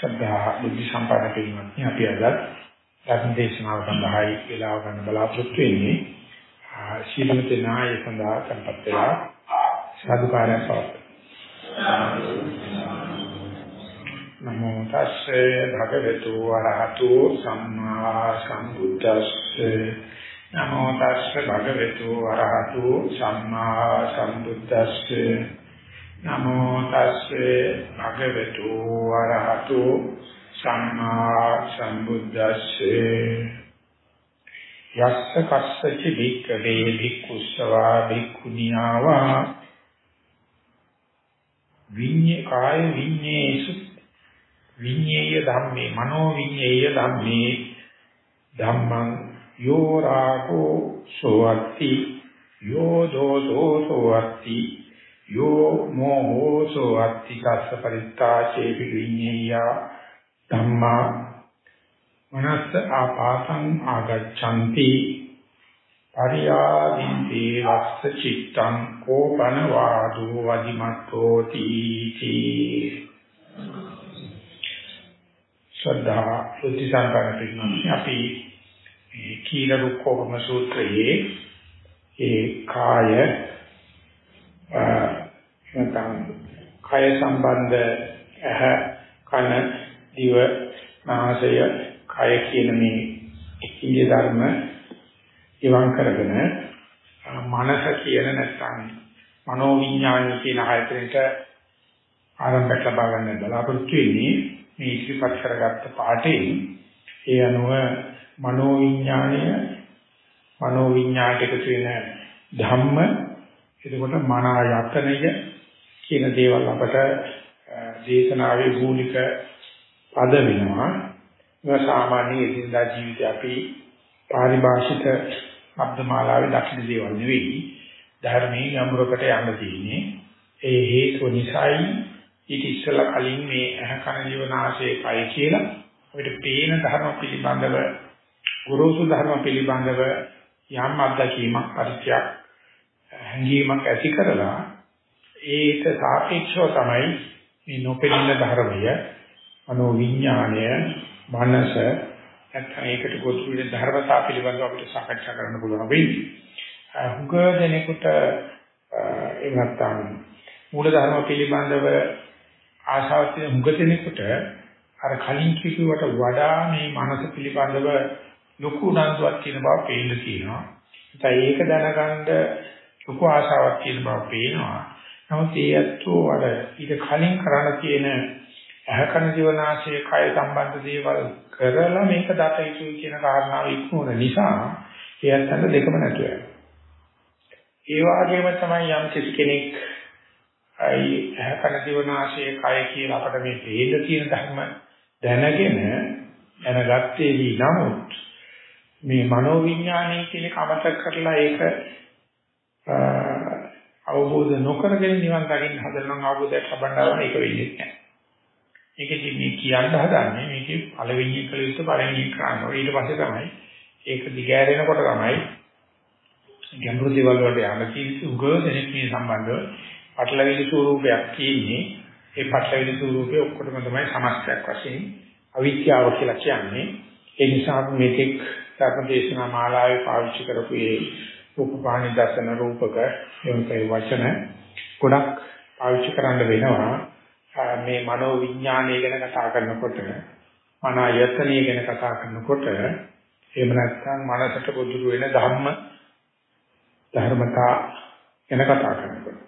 ශ්‍රද්ධා බුද්ධ සම්පන්න පිළිමත් අපි අද ධර්ම දේශනාව සඳහායි වේලාව ගන්න බලාපොරොත්තු වෙන්නේ. ශීලමත නාය සඳහා tempත් වෙලා සාදුකාරය පවත්වන නමෝ තස්සේ භගවතු වරහතු සම්මා සම්බුද්දස්සේ. නමෝ තස්සේ භගවතු වරහතු සම්මා සම්බුද්දස්සේ. නමෝ තස්සේ භගවතු වරහතු සම්මා සම්බුද්දස්සේ. යස්ස කස්සචි භික්ඛවේ භික්ඛුස්සවා භික්ඛුනියාවා. විඤ්ඤේ කාය විඤ්ඤේසු. විඤ්ඤේය ධම්මේ මනෝ විඤ්ඤේය ධම්මේ. ධම්මං යෝ රාගෝ සෝවත්ති. යෝ දෝසෝ සෝවත්ති යෝ මොහෝසෝ අත්තිකස්ස පරිත්තාචේ විඤ්ඤේය ධම්මා මනස්ස ආපාසං ආගච්ඡanti පරියාදින්ති වස්ස චිත්තං කෝපන වාදෝ වදිමත්තෝ තීති ශ්‍රද්ධා බුද්ධ සම්පන්න පිළිගන්න අපි මේ කීල රුක්කෝපම සූත්‍රයේ ඒ කාය නැත්නම් කය සම්බන්ධ ඇහ කන දිව නාසය කය කියන මේ ඉන්දිය ධර්ම ඉවන් කරගෙන මනස කියන නැත්නම් මනෝ විඥානය කියන ආයතනයට ආරම්භයක් ලබා ගන්න බලාපොරොත්තු වෙන්නේ මේ ඉතිපත් කරගත්ත පාඩේ ඒ අනුව මනෝ විඥානය මනෝ විඥාණයට එකතු වෙන ධම්ම එතකොට මනායතනය කියන දේවල් අපට දේශනාවේ මූලික පද වෙනවා. ඒක සාමාන්‍ය එදිනදා ජීවිතේ අපි පාරිභාෂික શબ્දමාලාවේ දක්ෂින දේවල් නෙවෙයි. ධර්මයේ ගැඹුරකට යන්න තියෙන්නේ. ඒ හේතුව නිසායි ඊට ඉස්සෙල්ලා කලින් මේ ඇහ කන ජීවනාශයේ කය කියලා අපිට පේන ධර්ම පිළිබඳව ගුරුසු ධර්ම පිළිබඳව යම් අත්දැකීමක් පරිචයක් හැඟීමක් ඇති කරලා ඒට සාපේක්ෂව තමයි මේ නොපෙනෙන ධර්මය අනෝ විඥාණය මනස නැත්නම් ඒකට ගොදුරු වෙන ධර්මතා පිළිබඳව අපිට සාකච්ඡා කරන්න පුළුවන් වෙන්නේ. හුඟ දෙනෙකුට ඒ නැත්නම් මූල ධර්ම පිළිබඳව ආශාවක් තියෙන හුඟ දෙනෙකුට අර කලින් කිව්වට වඩා මේ මනස පිළිබඳව ලොකු උනන්දුවක් තියෙන බව පේන්න තියෙනවා. ඒත් ඒක දැනගන්න ලොකු ආශාවක් තියෙන බව පේනවා. නමුත් ඒ ඇත්තෝ අර ඊට කලින් කරන්න තියෙන ඇහකන ජීවනාශයේ කය සම්බන්ධ දේවල් කරලා මේක දත යුතුයි කියන කාරණාව ඉක්මවන නිසා ඒ ඇත්තන්ට දෙකම නැතු වෙනවා. ඒ වගේම තමයි යම් කිසි කෙනෙක් අයි ඇහකන ජීවනාශයේ කය කියලා අපිට මේ හේඳ තියෙන ධර්ම දැනගෙන දැනගත්තේදී නමුත් මේ මනෝවිඥානය කියන කමතක් කරලා ඒක අවබෝධ නොකරගෙන නිවන් දකින්න හදනවා අවබෝධයක් ලබන්න ඒක වෙන්නේ නැහැ. ඒකදී මේ කියන්න හදන්නේ මේකේ පළවෙනි කළ යුතු පළවෙනි කරනවා. ඊට පස්සේ තමයි ඒක දිගෑරෙනකොට තමයි ගැඹුරු දේවල් වලට යන්න තියෙන්නේ උගව දෙනෙක් මේ සම්බන්ධව පටලවිලි ස්වරූපයක් තියෙන්නේ. ඒ පටලවිලි ස්වරූපේ ඔක්කොටම තමයි සමස්තයක් වශයෙන් අවිද්‍යාව කියලා කියන්නේ. ඒ නිසා මේකෙක් ධර්ම දේශනා මාලාවේ පාවිච්චි කරපු මේ උපපාණි දසන රූපක එවන්කේ වචන ගොඩක් පාවිච්චි කරන්න වෙනවා. මේ මනෝ විඥානය ගැන කතා කරනකොට මන ආයතනය ගැන කතා කරනකොට එහෙම නැත්නම් මනසට ගොදුරු වෙන ධම්ම ධර්මතා ගැන කතා කරනකොට.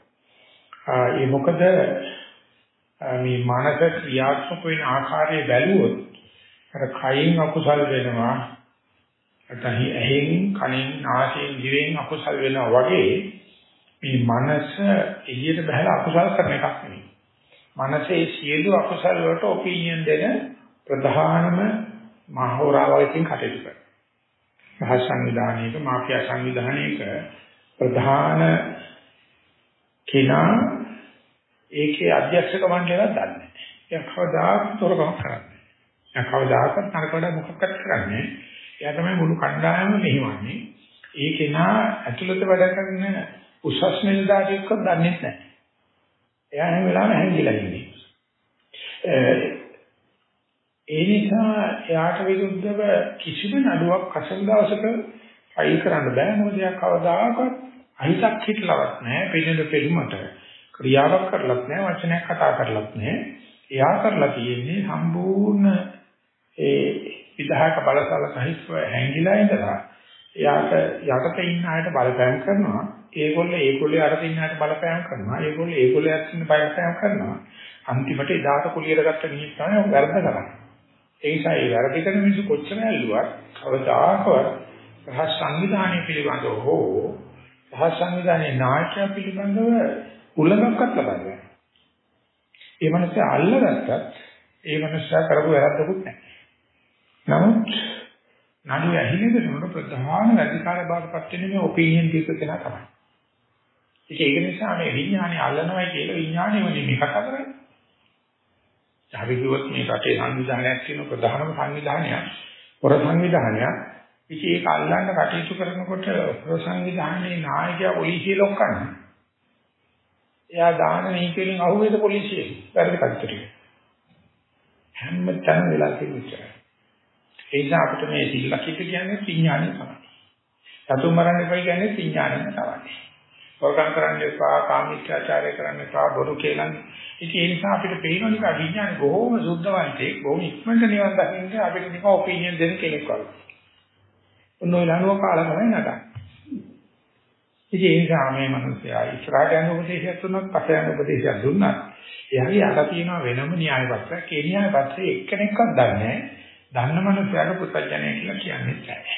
ඒ මොකද මේ මනස ක්‍රියාත්මක වෙන ආකාරය බැලුවොත් අර කයින් අකුසල් වෙනවා නැත්නම් ඇහෙන් කනෙන් නාසයෙන් දිවෙන් අකුසල් වෙනවා වගේ මේ මනස එළියට බහලා අකුසල් කරන එකක් නෙවෙයි. මනසේ සියලු අකුසල් වලට ඔපිනියන් දෙන ප්‍රධානම මහෝරාවකින් කටයුතු කරනවා. රහස් සංවිධානයක මාෆියා සංවිධානයක ප්‍රධාන කෙනා ඒකේ අධ්‍යක්ෂක මණ්ඩලයක් දන්නේ නැහැ. එයා කවදාකවත් තොරකමක් කරන්නේ නැහැ. එයා කවදාකවත් නරකට මොකක්වත් කරන්නේ නැහැ. එයා තමයි මුළු කණ්ඩායම මෙහෙවන්නේ. ඒ කෙනා ඇතුළත වැඩ කරන උසස් නිලධාරියෙක්ව දන්නේ නැහැ. එයා හැම වෙලාවෙම හැංගිලා ඉන්නේ. නිසා එයාට විරුද්ධව කිසිම නඩුවක් අසල් දවසක ෆයිල් කරන්න බෑ මොකද එයා කවදාකවත් අහිතක් හිටලවත් නැහැ පිළිඳ පෙළුමට ක්‍රියාවක් කරලත් නැහැ වචනයක් කතා කරලත් නැහැ එයා කරලා තියෙන්නේ සම්පූර්ණ ඒ විධායක බලසල සහිතව හැංගිලා ඉඳලා එයාට යටතේ ඉන්න අයට බලපෑම් කරනවා. ඒගොල්ලෝ ඒගොල්ලෝ යටතේ ඉන්න අයට බලපෑම් කරනවා. ඒගොල්ලෝ ඒගොල්ලෝ යටතේ බලපෑම් කරනවා. අන්තිමට එදාට කුලියට ගත්ත මිනිස් තමයි වැරද්ද කරන්නේ. ඒ නිසා ඒ වැරදි කරන මිනිස්සු කොච්චර ඇල්ලුවත් කවදාකවත් රහස් සංවිධානය පිළිබඳව හෝ රහස් සංවිධානයේ නායකයා පිළිබඳව උලඟක්වත් ලබන්නේ ඒ මනුස්සයා අල්ලගත්තත් ඒ මනුස්සයා කරපු වැරද්දකුත් නැහැ. නමුත් නඩු ඇහිලෙනකොට ප්‍රධාන වැඩිකාර බාටපත් වෙන්නේ මේ ඔපිනියන් දීක කෙනා තමයි. ඒක නිසා මේ විඥානය අල්ලනවා කියලා විඥානයම නෙමෙයි කතා කරන්නේ. අපි කිව්වොත් මේ රටේ සංවිධානයක් තියෙන ප්‍රධානම සංවිධානයක් පොර සංවිධානයක්. ඉතින් ඒක අල්ලන්න කටයුතු කරනකොට පොර සංවිධානයේ නායකයා පොලිසිය ලොක්කන්නේ. එයා දාන නීතියෙන් අහුවේද පොලිසිය වැරදි කටයුතු හැම තැනම වෙලා තියෙනවා. ඒ නිසා අපිට මේ සිල්ලකිට කියන්නේ විඥානය තමයි. සතුන් මරන්න එපා කියන්නේ විඥානය තමයි. වරකම් කරන්න එපා, කාමීච්ඡාචාරය කරන්න එපා, බොරු කියන්නේ. ඉතින් ඒ නිසා අපිට පේනවා නිකන් විඥානය බොහොම සුද්ධවන්තයෙක්, බොහොම ඉක්මනට නිවන් දකින්න අපිට නිකන් ඔපිනියන් දෙන්න කෙනෙක් වගේ. ඔන්න ඔය ලනුව කාලා තමයි නටන්නේ. ඉතින් ඒ නිසා මේ මිනිස්සයා ඉස්සරහට යන උපදේශයක් දුන්නත් පස්සේ යන උපදේශයක් දුන්නත් එයාගේ අර තියෙන වෙනම න්‍යාය පත්‍රයක්. ඒ න්‍යාය පත්‍රය එක්කෙනෙක්වත් දන්නේ නැහැ. දන්න මනුස්සයාට පුත්‍ජජනය කියලා කියන්නේ නැහැ.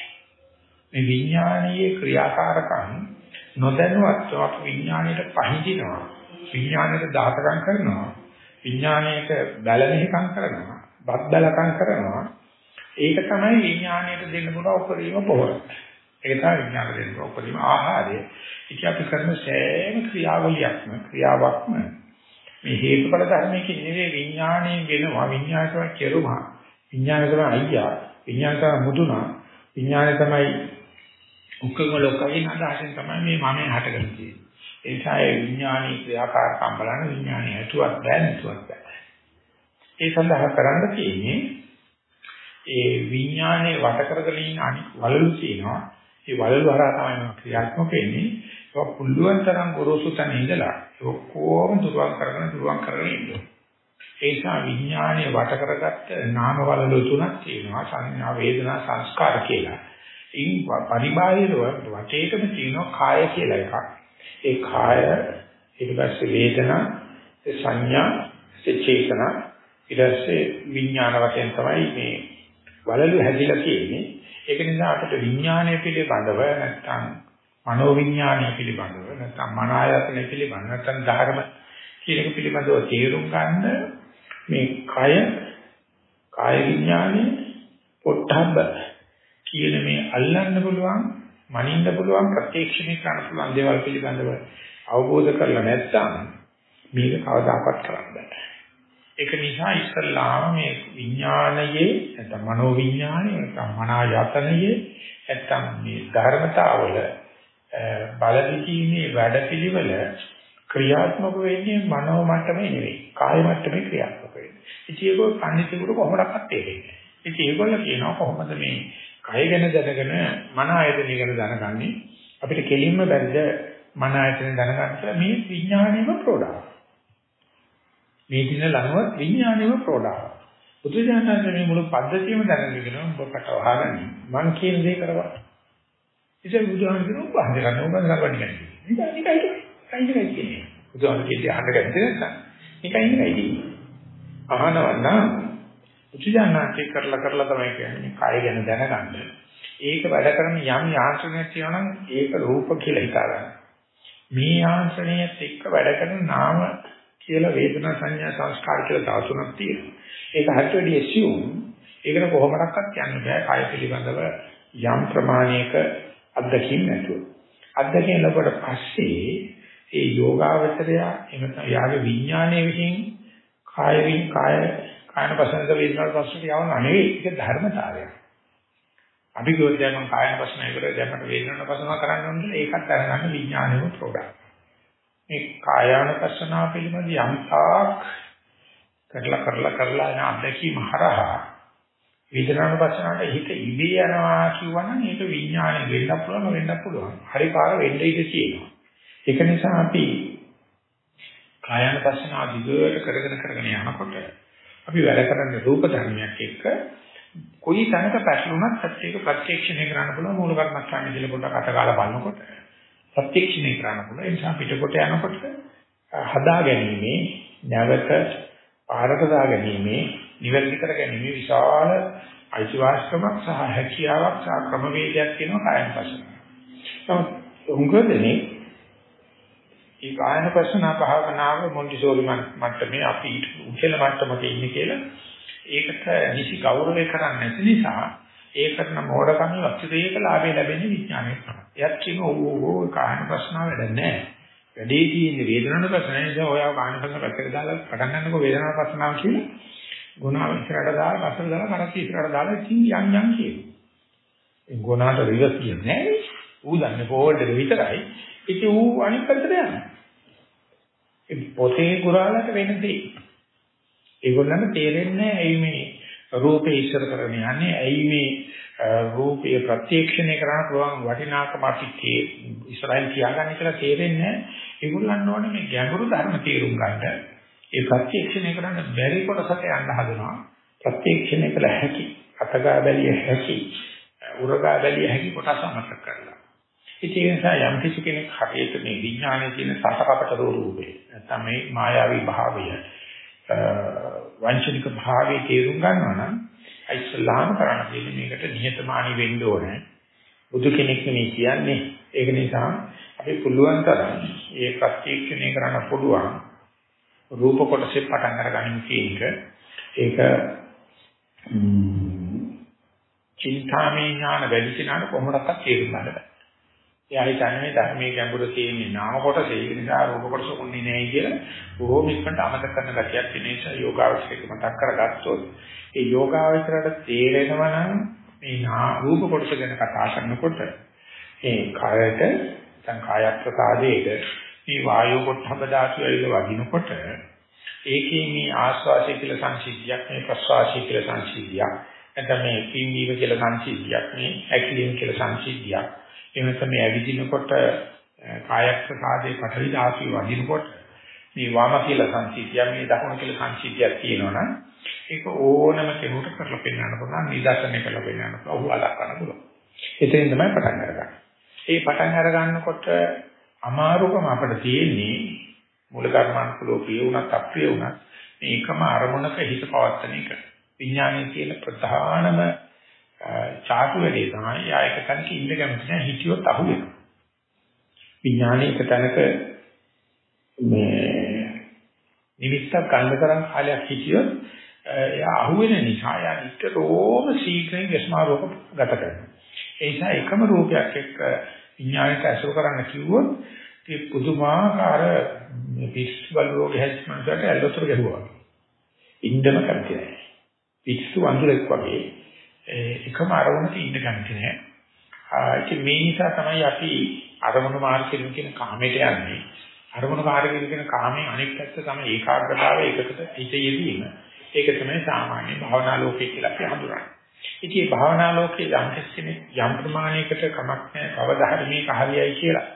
මේ විඥානීය ක්‍රියාකාරකම් නොදැනුවත්ව අප විඥාණයට පහඳිනවා. විඥාණයට දාතකම් කරනවා. විඥාණයට බැලෙහිකම් කරනවා. බද්දලකම් කරනවා. ඒක තමයි විඥාණයට දෙන්න පුළුවන් උපරිම පොහොර. ඒක තමයි විඥාන දෙන්න උපරිම ආහාරය. ඉතින් අපි කරන සෑම ක්‍රියාවලියක්ම ක්‍රියාවක්ම මේ හේතුඵල ධර්මයේ නෙවෙයි විඥාණයෙන් වෙනවා විඥානය කෙරුමා විඥානය තමයි අයියා. විඥානය තමයි මුදුනා. විඥානය තමයි උක්කම ලෝකයෙන් අදහසෙන් තමයි මේ මම හටගෙන තියෙන්නේ ඒ නිසා ඒ විඥානීය ක්‍රියාකාරකම් බලන විඥානය ඇතුවත් බෑ නැතුවත් බෑ. ඒ සඳහා කරන්න තියෙන්නේ ඒ විඥානේ වට කරගෙන ඉන්න අනිත් වලලු තියෙනවා. ඒ වලලු හරහා තමයි ක්‍රියාත්මක වෙන්නේ. ඒක පුළුවන් තරම් ගොරෝසු තැන ඉඳලා ඔක්කොම දුරවන් කරගෙන දුරවන් කරගෙන ඉන්නවා ඒ නිසා විඥානයේ වට කරගත්ත නාම වලලු තුනක් තියෙනවා සංඥා වේදනා සංස්කාර කියලා. ඉන් පරිබාහිරව වටේටම තියෙනවා කාය කියලා එකක්. ඒ කාය ඊට පස්සේ වේදනා සංඥා චේතනා ඊට පස්සේ විඥාන වශයෙන් තමයි මේ වලලු හැදිලා තියෙන්නේ. ඒක නිසා අපිට විඥානය පිළිබඳව නැත්නම් මනෝ විඥානය පිළිබඳව නැත්නම් මන ආයතන පිළිබඳව නැත්නම් ධර්ම කියන එක පිළිබඳව තේරුම් ගන්න මේ කය කාය විඥානේ පොට්ටබ්බ කියන මේ අල්ලන්න පුළුවන් මනින්න පුළුවන් ප්‍රත්‍යක්ෂණය කරන්න පුළුවන් දේවල් පිළිබඳව අවබෝධ කරලා නැත්නම් මේක කවදාකවත් කරන්න බෑ. ඒක නිසා ඉස්සල්ලාම මේ විඥානයේ නැත්නම් මනෝ විඥානයේ නැත්නම් මනායතනයේ නැත්නම් මේ ධර්මතාවල බලවිදීමේ වැඩපිළිවෙල ක්‍රියාත්මක වෙන්නේ මනෝ මට්ටමේ නෙවෙයි කාය මට්ටමේ ක්‍රියාත්මක වෙන්නේ. ඉතින් ඒක පඬිතුරු කොහොමඩක්වත් තේරෙන්නේ නැහැ. ඉතින් ඒගොල්ලෝ කියනවා කොහොමද මේ කය ගැන දැනගෙන මන ආයතනය ගැන දැනගන්නේ අපිට කෙලින්ම බැරිද මන ආයතනය දැනගන්න කියලා මේ විඥාණයම ප්‍රෝඩා. මේ දින ලනුව විඥාණයම ප්‍රෝඩා. බුදුජානක මේ මුළු පද්ධතියම දැනගෙන ඔබ කට වහගන්න මං කියන දේ කරවා. ඉතින් බුදුහාම කියනවා ඔබ හඳ ගන්න ඔබ නරවන්නේ. නිකන් නිකන් කයින් කියන්නේ. බුදුහාම කියන්නේ අහන්න ගන්නේ නැත්නම් නිකන් නිකන් අහනවා නම් උචිජානාති කරලා කරලා තමයි කියන්නේ කය ගැන දැනගන්න. ඒක වැඩ කරන යම් යාන්ත්‍රණයක් තියෙනවා නම් ඒක රූප කියලා හිතා ගන්න. මේ යාන්ත්‍රණයත් එක්ක වැඩ කරන නාම කියලා වේදනා සංඥා සංස්කාර කියලා තව තුනක් තියෙනවා. ඒක හරියට වැඩි assume ඒකට කොහොමඩක්වත් කියන්න බෑ කය පිළිබඳව යම් ප්‍රමාණයක අත්දැකීම් නැතුව. අත්දැකීම් ලැබුවට පස්සේ ඒ යෝගාවචරය එහෙම යාගේ විඥානයේ විසින් කාය වින් කාය කායන පසනක වේදනා පස්සට යවන නෙවෙයි ඒක ධර්මතාවයක්. අපි ගොඩ දැන් කායන පසන ඉවර දැන් මට වේදනා පසන කරන්න ඕනේ ඒකත් අරගන්න විඥානයේ ප්‍රෝග්‍රෑම්. මේ කායන පසනාව පිළිබඳ යම් තාක් කරලා කරලා කරලා යන අධ්‍යක්ීම හරහා වේදනානුපස්සනාවට හිත ඉබේ යනවා කියවනම් ඒක විඥාණය වෙන්න පුළුවන් වෙන්න පුළුවන්. හරි පාර වෙන්න ඉඩ තියෙනවා. ඒක නිසා අපි කායानुපස්සනාව දිගට කරගෙන කරගෙන යනකොට අපි වැඩ කරන්නේ රූප ධර්මයක් එක්ක කොයි තැනක පැටලුණත් සත්‍යයක ප්‍රත්‍යක්ෂණය කරන්න පුළුවන් මූල කර්මස්ථානේ කියලා පොඩ්ඩක් අතගාලා බලනකොට ප්‍රත්‍යක්ෂණය කරන්න පුළුවන්. ඒ නිසා පිටකොට යනකොට හදා ගැනීමේ නැවත පාරක දා ගැනීමේ නිවැරදි කර ගැනීමේ විශාල අයිතිවාසිකමක් සහ හැකියාවක් සහ ක්‍රමවේදයක් තියෙනවා කායන පස්සන. නමුත් උංගදෙනේ ඒ කායන පස්සන භාවනාව මොන්ටිසෝරි මට්ටමේ අපි උච්චල මට්ටමක ඉන්නේ කියලා ඒකට නිසි ගෞරවය කරන්නේ නැති නිසා ඒ කරන මෝඩකම වස්තුතේක ලාභය ලැබෙන්නේ විඥානයේ තමයි. එයත් කියන ඕ ඕ කායන ප්‍රශ්නාව වැඩ නැහැ. වැඩේ තියෙන්නේ වේදනාවන ප්‍රශ්න නිසා ඔයාව කායන ප්‍රශ්න පැත්තකට දාලා පටන් ගන්නකො වේදනාව ප්‍රශ්නාව කියලා ගුණාව ඉස්සරහට දාලා පස්සට දාලා කරත් ඉස්සරහට දාලා ඉතින් යන් යන් කියනවා. ඒ ගුණාට රිවර්ස් කියන්නේ නැහැ. ඌ දන්නේ ෆෝවර්ඩ් එක විතරයි. ඉතින් ඌ අනිත් පැත්තට යනවා. ඒ පොතේ ගුරාලට වෙන දෙයක්. ඒගොල්ලන්ට තේරෙන්නේ ඇයි මේ රූපේ ඉස්සර කරගෙන යන්නේ? ඇයි මේ රූපය ප්‍රත්‍යක්ෂණය කරන්න පුළුවන් වටිනාකම අපි ඉස්සරහින් තියාගන්න කියලා තේරෙන්නේ ඒගොල්ලන් ඕනේ මේ ගැඹුරු ධර්ම තේරුම් ගන්න. ඒ ප්‍රත්‍යක්ෂණය කරන්න බැරි කොටසට යන්න හදනවා. ප්‍රත්‍යක්ෂණය කළ හැකි අතගා බැලිය හැකි උරගා බැලිය හැකි කොටස අමතක කරලා. ඉතින් ඒ නිසා යම් කිසි කෙනෙක් හරියට මේ විඥානයේ තියෙන සතකපට රූපේ නැත්නම් මේ මායාවී භාවය වංචනික භාවයේ තේරුම් ගන්නවා නම් ඉස්ලාම කරන්න තියෙන්නේ මේකට නිහතමානී වෙන්න ඕනේ. බුදු කෙනෙක් නෙමෙයි කියන්නේ. ඒක නිසා අපි පුළුවන් තරම් ඒ ප්‍රත්‍යක්ෂණය කරන්න පුළුවන් රූප කොටසේ පටන් අරගනිමු කියන එක. ඒක චින්තාමය ඥාන වැඩි කෙනාට කොහොමදක්වත් තේරුම් ගන්න බෑ. එයා හිතන්නේ මේ ධර්මයේ ගැඹුර තියෙන්නේ නාම කොටස ඒ නිසා රූප කොටස උන්නේ නැහැ කියලා බොහෝම ඉක්මනට අමතක කරන ගතියක් තියෙන නිසා යෝගාවචරයක මතක් කරගත්තොත් ඒ යෝගාවචරයට තේරෙනවා නම් මේ නා රූප කොටස ගැන කතා කරනකොට ඒ කායයට දැන් කායත් ප්‍රසාදයේද මේ වායු කොටහබ ධාතු ඇවිල්ලා වදිනකොට ඒකේ මේ ආස්වාසය කියලා සංසිද්ධියක් මේ ප්‍රස්වාසය කියලා සංසිද්ධියක් නැත්නම් මේ පින්වීම කියලා සංසිද්ධියක් මේ ඇක්ලියම් කියලා සංසිද්ධියක් එහෙම තමයි ඇවිදිනකොට කායක් ප්‍රසාදේ පටවි ධාතු වදිනකොට මේ වාම කියලා සංසිද්ධිය මේ දකුණ කියලා සංසිද්ධියක් තියෙනවනම් ඒක ඕනම කෙනෙකුට කරලා පෙන්නන්න පුළුවන් නිදර්ශනය කරලා පෙන්නන්න පුළුවන් ඔහු අදක්වන්න පුළුවන්. එතෙන් තමයි පටන් අරගන්නේ. ඒ පටන් අර ගන්නකොට අමාරුකම අපිට තියෙන්නේ මූල කර්මාන්තලෝ ප්‍රිය වුණත් අප්‍රිය වුණත් මේකම අරමුණක හිත පවත්තන එක. විඥානයේ තියෙන ප්‍රධානම චාටු වැඩේ තමයි යා එක තැනක ඉන්න කැමති නැහැ හිතියොත් අහු වෙනවා. විඥානයේ එක තැනක මේ නිවිස්ත ගන්න තරම් කාලයක් හිතියොත් එයා අහු වෙන නිසා යා නිතරම සීක්‍රෙන් විස්මාරෝප ගත කරනවා. ඒ නිසා එකම රූපයක් එක්ක විඥානයට අසුර කරන්න කිව්වොත් ඒ පුදුමාකාර පිස්සුවල් රෝග හැස්මන්ට ඇල්ලතර ගැහුවා. ඉන්නම කැමති නැහැ. පිස්සු වඳුරෙක් වගේ එකම අරමුණක ඉන්න කැමති නැහැ. ඒක මේ නිසා තමයි අපි අරමුණු මාර්ගෙන් කියන කාමයට යන්නේ. අරමුණු මාර්ගෙන් කියන කාමයේ අනෙක් පැත්ත තමයි ඒකාග්‍රතාවය එකකට හිත යෙදීම. ඒක තමයි සාමාන්‍ය භාවනා ලෝකයේ කියලා අපි හඳුනන්නේ. ඉතින් මේ භාවනා ලෝකයේ යම් කෙනෙක් යම් ප්‍රමාණයකට කමක් නැහැ කවදා හරි මේක හරියයි කියලා.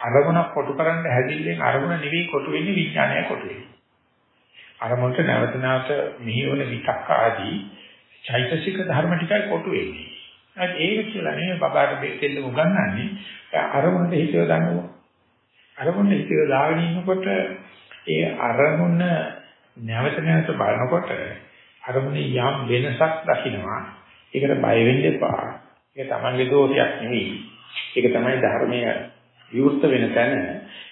අරමුණක් කොටු කරන්න හැදිල්ලෙන් අරමුණ නෙවෙයි කොටු වෙන්නේ විඥානය කොටු වෙන්නේ. අරමුණට නැවත නැවත මිහිවන විතක්ක ආදී චෛතසික ධර්ම ටිකයි කොටු වෙන්නේ. හරි ඒක කියලා නේ බබාට දෙන්න උගන්වන්නේ. අරමුණට හිතව දානවා. අරමුණට හිතව දාගෙන ඉන්නකොට ඒ අරමුණ නැවත නැවත බලනකොට අරමුණේ යම් වෙනසක් දකින්නවා. ඒකට බය වෙන්න එපා. ඒක තමන්ගේ දෝෂයක් නෙවෙයි. ඒක තමයි ධර්මයේ විවෘත වෙන තැන.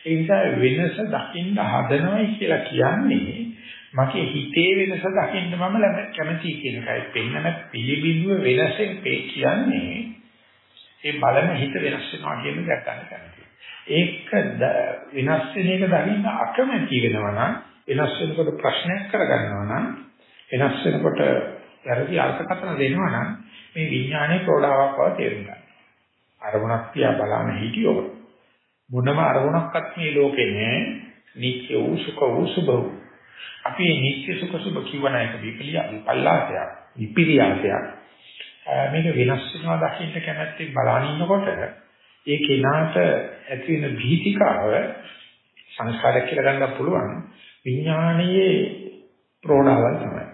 ඒ නිසා වෙනස දකින්න හදනවයි කියලා කියන්නේ මගේ හිතේ වෙනස දකින්න මම කැමතියි කියන එකයි පෙන්නන පිළිබිඹුව වෙනසෙන් පේ කියන්නේ ඒ බලන හිත වෙනස් වෙනවා කියන එක ගන්න කැමතියි. ඒක වෙනස් වෙන එක දකින්න අකමැති වෙනවා නම් වෙනස් වෙනකොට ප්‍රශ්නයක් කරගන්නවා නම් වෙනස් වෙනකොට වැරදි අර්ථකථන දෙනවා නම් මේ විඥානයේ ප්‍රෝඩාවක් බව තේරුම් ගන්න. අරමුණක් තියා බලන හිටියෝ මොනම අරමුණක්වත් මේ ලෝකේ නෑ නිත්‍ය වූ සුඛ වූ සුභ වූ අපි නිත්‍ය සුඛ සුභ කියවන එක විපලිය විපල්ලාසයක් විපිරියාසයක් මේක වෙනස් වෙනවා දකින්න කැමැත්තෙන් බලන ඉන්නකොට ඒ කෙනාට ඇති වෙන භීතිකාව සංස්කාරයක් කියලා ගන්න පුළුවන් විඥානයේ ප්‍රෝණාවල් තමයි.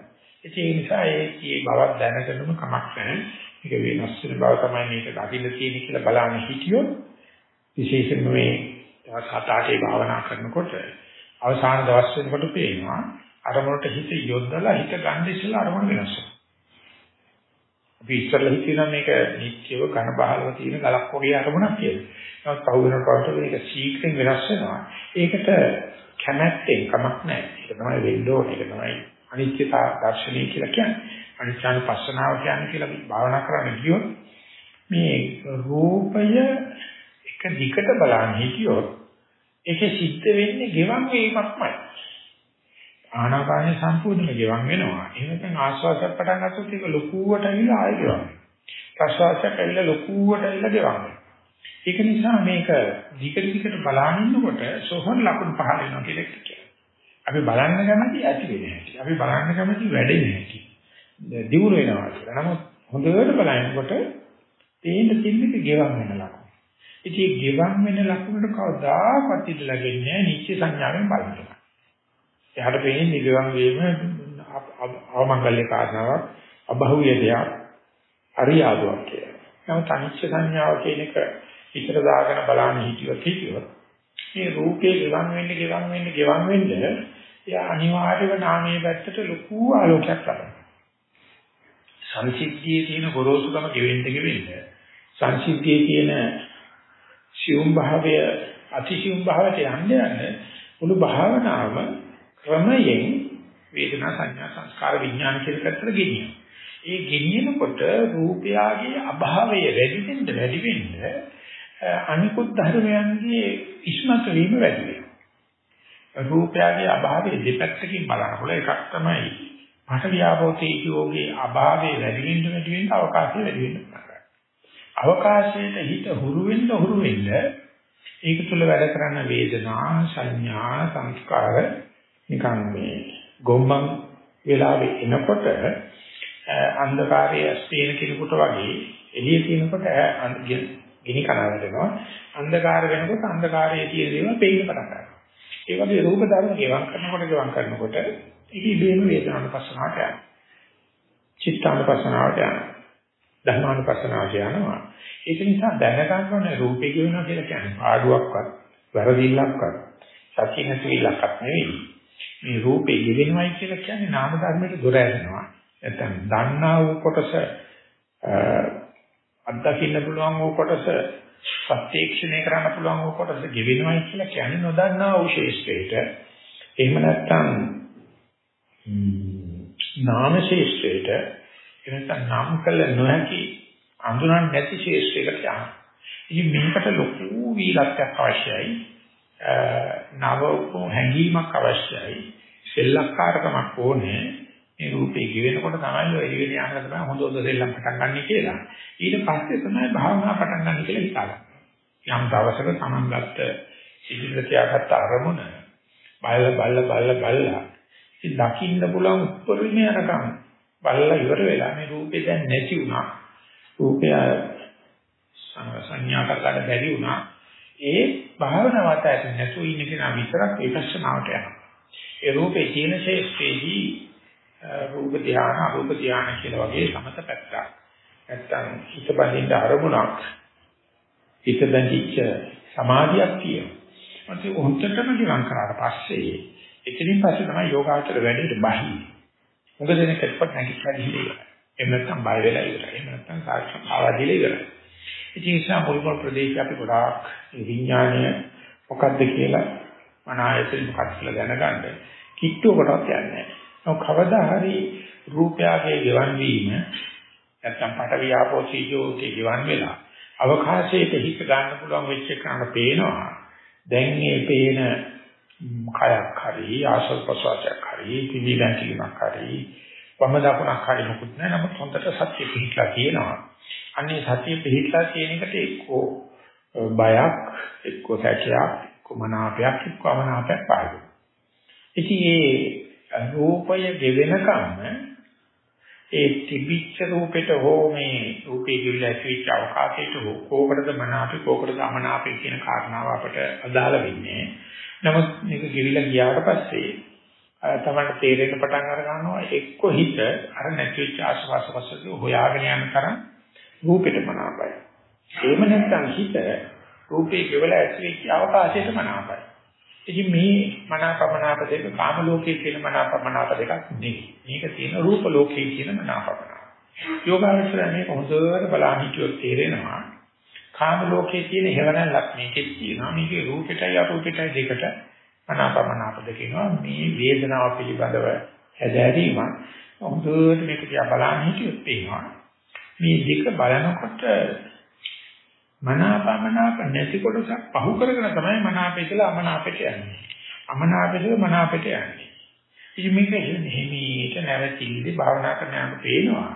ඒ නිසා ඒකේ බවක් දැනගන්නම කමක් නැහැ. මේක වෙනස් වෙන බව තමයි මේක දකින්න තියෙන්නේ කියලා බලන්න හිටියොත් විශේෂයෙන්ම මේ දවස් 7-8 භාවනා කරනකොට අවසාන දවස් වෙනකොට පේනවා අරමුණට හිත යොදලා හිත ගන්න ඉස්සෙල්ලා අරමුණ වෙනස් වෙනවා. අපි ඉස්සෙල්ලා හිතනවා මේක නිත්‍යව ඝන බහලව තියෙන ගලක් වගේ අරමුණක් කියලා. නමුත් පහු වෙනකොට මේක ශීක්‍රයෙන් වෙනස් වෙනවා. ඒකට කැමැත්තෙන් කමක් නැහැ. ඒක තමයි වෙන්න ඕනේ. ඒක තමයි අනිත්‍යතා දර්ශනය කියලා කියන්නේ. අනිත්‍යානුපස්සනාව කියන්නේ කියලා භාවනා කරන්න ගියොත් මේ රූපය එක දිගට බලන්න හිටියොත් ඒකේ සිද්ධ වෙන්නේ ගෙවන් වීමක්මයි. ආනාපාන සම්පූර්ණයෙන්ම ගෙවන් වෙනවා. එහෙම නැත්නම් ආස්වාසයක් පටන් ගත්තොත් ඒක ලොකුවට ඇවිල්ලා ආයෙ ගෙවන් වෙනවා. ප්‍රසවාසයක් ඇවිල්ලා ලොකුවට ඇවිල්ලා ගෙවන් වෙනවා. ඒක නිසා මේක දිගට දිගට බලන ඉන්නකොට සෝහන් ලකුණු පහල වෙනවා කියලා කියනවා. අපි බලන්න කැමති ඇති වෙන්නේ නැහැ. අපි බලන්න කැමති වැඩෙන්නේ නැහැ. දියුණු වෙනවා කියලා. නමුත් හොඳට බලනකොට තේින්න තින්නේ ගෙවන් වෙන ලකුණ. ඉතින් ගෙවන් වෙන ලකුණට කවදාකවත් ඉඳ ලැබෙන්නේ නැහැ නිශ්චය සංඥාවෙන් බලනවා. එයාට පේන්නේ ගෙවන් වීම අවමංගල්‍ය කාරණාවක් අබහුවිය දෙයක් අරියාදුවක් කියලා. නමුත් අනිශ්චය සංඥාව කියන එක ඉතර දාගෙන බලන්න හිතියොත් හිතියොත් මේ රූපේ ගෙවන් වෙන්න ගෙවන් වෙන්න ගෙවන් වෙන්න එයා අනිවාර්යව නාමයේ පැත්තට ලොකු ආලෝකයක් ලබනවා. සංසිද්ධියේ තියෙන ගොරෝසුකම ගෙවෙන්න ගෙවෙන්න සංසිද්ධියේ තියෙන සියුම් භාවය අතිසියුම් භාවයට යන්න යන මුළු භාවනාවම ක්‍රමයෙන් වේදනා සංඥා සංස්කාර විඥාන කියන පැත්තට ගෙනියනවා. ඒ ගෙනියනකොට රූපයගේ අභාවය වැඩි වෙන්න වැඩි වෙන්න අනිකුත් ධර්මයන්ගේ ඉස්මතු වීම වැඩි වෙනවා. රූපයගේ අභාවය දෙපැත්තකින් බලනකොට එකක් තමයි පටවියාපෝ තේජෝගේ අභාවයේ වැඩි වෙන්න වැඩි වෙන්න අවකාශය වැඩි වෙන්න පටන් අවකාශයේ හිත හුරු වෙන්න හුරු වෙන්න ඒක තුල වැඩ කරන වේදනා සංඥා සංස්කාර නිකන් මේ ගොම්බන් වෙලාවේ එනකොට අන්ධකාරයේ ස්තේන කෙනෙකුට වගේ එළිය තියෙනකොට ගිනි කන වෙනවා අන්ධකාර වෙනකොට අන්ධකාරයේ තියෙන දේවල් පේන්න පටන් ගන්නවා ඒ වගේ රූප ධර්ම ගෙවම් කරනකොට ගෙවම් කරනකොට ඒක ඉබේම වේදනානුපස්සනාවට යනවා. චිත්තානුපස්සනාවට යනවා. ධර්මානුපස්සනාවට යනවා. ඒක නිසා දැනගන්න ඕනේ රූපේ කියනවා කියලා කියන්නේ පාඩුවක්වත් වැරදිල්ලක්වත් සත්‍ය නැතිලක්වත් නෙවෙයි. මේ රූපේ ගෙවෙනවයි කියලා කියන්නේ නාම ධර්මයට දොර ඇරෙනවා. නැත්නම් දන්නා වූ කොටස අත්දකින්න පුළුවන් වූ කොටස සත්‍යක්ෂණය කරන්න පුළුවන් වූ කොටස ගෙවෙනවයි කියලා කියන්නේ නොදන්නා වූ ශේෂ්ඨයට. එහෙම නැත්නම් නාම ශේෂ්ත්‍රයට එනකන් නම් කළ නොහැකි අඳුනන්නේ නැති ශේෂ්ත්‍රයකට යනවා. ඉතින් මේකට ලොකු වීරත්වයක් අවශ්‍යයි. නවක හැඟීමක් අවශ්‍යයි. සෙල්ලක්කාරකමක් ඕනේ. මේ රූපේ ගෙවෙනකොට තමයි ඔය එළිවෙන යනකොට තමයි හොඳ හොඳ සෙල්ලම් පටන් ගන්න කියලා. ඊට පස්සේ තමයි භාවනා පටන් ගන්න කියලා හිතාගන්න. යම් දවසක තමන් ගත්ත ඉදිරියට තියාගත්ත අරමුණ බල්ල බල්ල බල්ල බල්ලා ඉතින් දකින්න පුළුවන් උත්පරිම යනකම් බලලා ඉවර වෙලා මේ රූපේ දැන් නැති වුණා. රූපය සංඥා කරගන්න බැරි වුණා. ඒ භාවනාවට ඇති නැතු ඉන්න කෙනා විතරක් විපස්සනාවට යනවා. ඒ රූපේ තියෙන ශේෂ්ඨේදී රූප ධානය, අරූප ධානය කියලා වගේ සමත පැත්තක්. නැත්තම් හිත බඳින්න අරමුණක් හිත බැඳිච්ච සමාධියක් තියෙනවා. මත උන්ටටම ගිවන් කරාට පස්සේ එතනින් පස්සේ තමයි යෝගාචර වැඩේට බහි. මොකද එනේ කෙටපත් නැගිටලා ගිහිල්ලා. එහෙම නැත්නම් බය වෙලා ඉවරයි. එහෙම නැත්නම් සාක්ෂි ආවදිලා ඉවරයි. ඉතින් ඒ නිසා මුල්ම ප්‍රදේශ අපි ගොඩාක් විඥානය මොකක්ද කියලා මනායතෙන් මොකක්ද කියලා දැනගන්න කිට්ටුව කොටවත් යන්නේ නැහැ. කවදා හරි රූපයගේ ගෙවන් වීම නැත්නම් පටවිය ආපෝ සීජෝගේ ගෙවන් වෙලා අවකාශයට හිත ගන්න පුළුවන් වෙච්ච එකකට පේනවා. දැන් මේ පේන කයක් හරි ආශ්‍රව ප්‍රසවාසයක් හරි කිවිලා කියනක් හරි වම දකුණක් හරි මොකුත් නැහැ. නමුත් හොඳට සත්‍ය පිළිట్లా කියනවා අන්නේ සත්‍ය පිළිట్లా කියන එකට එක්කෝ බයක් එක්කෝ සැකයක් කුමනාපයක් එක්කවමනාපයක් පාදේ ඉතින් මේ රූපය ගෙවෙනකම් ඒ තිබිච්ච රූපෙට හෝ මේ රූපේ කිවිල ඇතිවෙච්ච අවකාශයට හෝ කෝකටද මනාපේ කෝකටද අමනාපේ කියන කාරණාව අපට අදාළ වෙන්නේ. නමුත් මේක කිවිල ගියාට පස්සේ තමයි තේරෙන්න පටන් අර ගන්නවා එක්ක හිත අර නැතිවෙච්ච ආශවාස වශයෙන් හොයාගෙන යන තරම් රූපෙට මනාපයි. එහෙම නැත්නම් හිත රූපේ කෙවල ඇතිවෙච්ච අවකාශයට මනාපයි. ඉතින් මේ මනාපමනාප දෙක කාම ලෝකයේ කියන මනාපමනාප දෙකක් නෙවෙයි. මේක තියෙන රූප ලෝකයේ කියන මනාපමනාප. යෝගාවචරය මේක හොඳට බලන්න හිටියොත් තේරෙනවා. කාම ලෝකයේ තියෙන හේවණල්ලක් මේකෙත් තියෙනවා. මේකේ රූපෙටයි අරූපෙටයි දෙකට මනාපමනාප දෙකිනවා. මේ වේදනාව පිළිබඳව හැදෑරීම හොඳට මේක දිහා බලන්න හිටියොත් පේනවා. මේ දෙක බලනකොට මනාපමනාප නැති කොටසක් පහු කරගෙන තමයි මනාපේ කියලා අමනාපයට යන්නේ. අමනාපයට මනාපයට යන්නේ. ඉතින් මේක හිමීට නැවතිලි භාවනා කරනකොට පේනවා.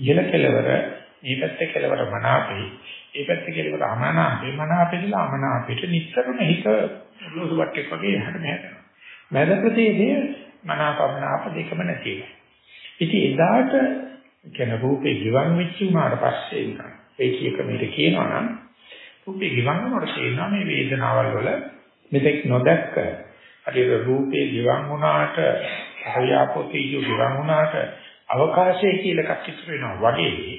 ඉහළ කෙලවර, මේ පැත්ත කෙලවර මනාපේ, ඒ පැත්ත කෙලවර අමනාපේ, මනාපේ කියලා අමනාපයට නිතරම හිත ලෝසු වට්ටක් වගේ යහට මෙහාට. මැද ප්‍රදේශයේ මනාපමනාප දෙකම නැති එක. ඉතින් එදාට කියන රූපේ ගිවන් වෙච්ච උනාට පස්සේ ඒ කීක මේක කියනවා නම් රූපේ ගිවන් වුණාට තේරෙනවා මේ වේදනාවල් වල මෙතෙක් නොදැක්ක හරියට රූපේ ගිවන් වුණාට හරියාපෝතී ගිවන් වුණාට අවකාශය කියලා එකක් ඉතුරු වෙනවා වගේ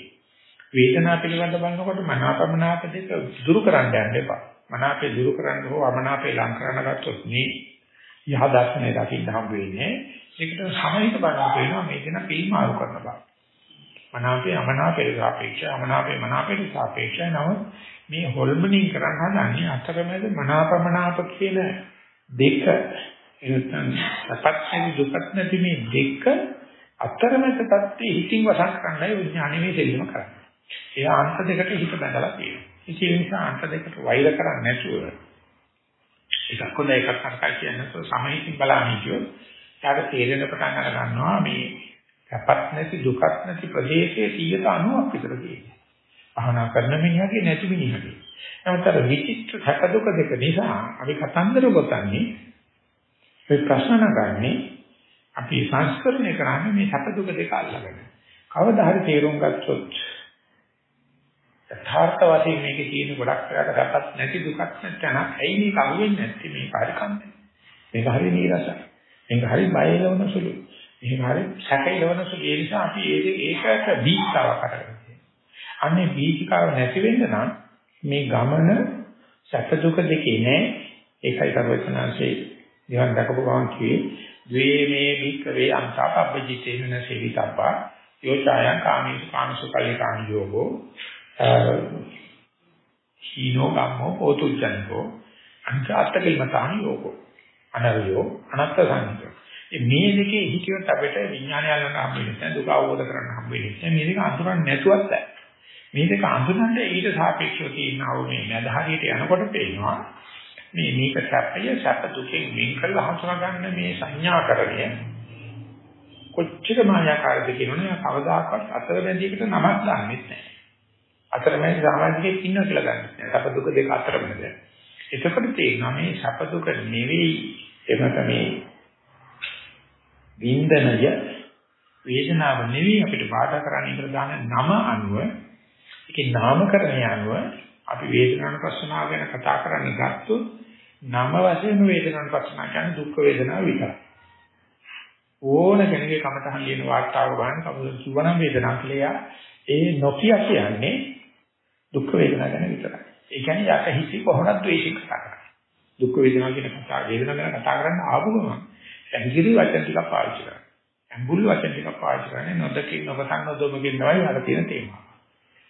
වේදනාව පිළිබඳ බලනකොට මනාපමනාප දෙක දුරු කරන්න යන්න එපා. මනාපේ දුරු කරන්න හෝ අමනාපේ ලං කරන්න ගත්තොත් මේ යහ දර්ශනය දකින්න හම්බ වෙන්නේ. ඒකට සමහිත බලන්න වෙනවා මේ දෙන පිළිමාරු කරන බව. මනාපේ අමනාපේ සාපේක්ෂයි අමනාපේ මනාපේ සාපේක්ෂයි නම මේ හොල්මනින් කරන්න හදන්නේ අතරමැද මනාපමනාප කියන දෙක එනතන් සපත් නැති දුකත් නැති මේ දෙක අතරමැද තත්ත්වයේ හිතින් වසක් කරන්නයි විඥානෙ මේ දෙලිම කරන්නේ. ඒ අන්ත දෙකට හිත බඳලා තියෙනවා. ඒ නිසා අන්ත දෙකට වෛර කරන්නේ නැතුව එකක් හොඳ එකක් කරකයි කියන්නේ සමහිතින් බලන්නේ කියොත් ඊට තේරෙන පටන් අර ගන්නවා මේ සපත් නැති දුකත් නැති ප්‍රදේශයේ 90ක් විතර තියෙනවා. භාවනා කරන මිනිහගේ නැති මිනිහගේ. නමුත් අර විචිත්‍ර සැප දුක දෙක නිසා අපි කතන්දර ගොතන්නේ මේ ප්‍රශ්න නගන්නේ අපි සංස්කරණය කරන්නේ මේ සැප දුක දෙක අල්ලගෙන. කවදා හරි තේරුම් ගත්තොත් යථාර්ථ වශයෙන් මේකේ තියෙන ගොඩක් වෙලාට සැපත් නැති දුකක් නැත්නම් ඇයි මේක අහුවෙන්නේ නැත්තේ මේ කාර්යකම්මේ. මේක හරි නීරසයි. මේක හරි බය ලවන සුළු. මේක හරි සැකේ ලවන සුළු. ඒ නිසා අපි ඒක ඒකට බීජතාවක් කරගන්නවා. අනේ බීජිකාව නැති වෙන්න නම් මේ ගමන සැප දුක දෙකේ නෑ. ඒකයි සර්වචනාංශේ නිවන් දකපු ගමන් කියේ. ද්වේ මේ වික්‍රේ අන්තපබ්බජිතේන සේවිතබ්බා. යෝචායං කාමීසු කාමසු කල්ලිකාණ යෝගෝ. හීනෝ ගම්මෝ පෝතුජ්ජන්කෝ අංචාත්තකල්මතාන යෝගෝ. අනරියෝ අනත්ත සංහිතෝ මේ දෙකේ හිතියොත් අපිට විඥානය අල්ලන්න හම්බ වෙන්නේ නැහැ දුක අවබෝධ කරගන්න හම්බ වෙන්නේ නැහැ. මේ දෙක අඳුරන්නේ නැතුවත් බෑ. මේ දෙක අඳුනන්න ඊට සාපේක්ෂව තියෙනා වූ මේ මැදහරියට යනකොට පේනවා මේ මේක සැපය සැප දුකෙන් වෙන් කරලා හසුනා ගන්න මේ සංඥාකරණය කොච්චර මායාකාරද කියනවනේ කවදාකවත් අතරමැදියකට නමක් දාන්නෙත් නැහැ. අතරමැදි සමාජිකෙක් ඉන්නවා කියලා ගන්න. සැප දුක දෙක අතරමැද. එතකොට තේරෙනවා මේ සැප දුක නෙවෙයි එමත මේ වින්දනය වේදනාව නෙවෙයි අපිට බාධා කරන්න ඉතර දාන නම අනුව ඒකේ නාමකරණය අනුව අපි වේදනානුපස්සනාව ගැන කතා කරන්න ගත්තොත් නම වශයෙන් වේදනානුපස්සනාව කියන්නේ දුක් වේදනාව විතරයි. ඕන කෙනෙකුගේ කමතහන් කියන වාර්තාවක බලන්න කවුරුත් කිව්වනම් වේදනාව කියලා ඒ නොකිය කියන්නේ දුක් වේදනාව ගැන විතරයි. ඒ කියන්නේ යට හිතේ කොහොමද ද්වේෂික කතා කරන්නේ. දුක් වේදනාව කියන කතා වේදනාව ගැන කතා කරන්න ආපු ගමන් ඇඟිලි වචන ටිකක් පාවිච්චි කරනවා. ඇඹුල් වචන ටිකක් පාවිච්චි කරන්නේ නොදකින් නොපතන් නොදොමකින් තමයි අර තියෙන තේමාව.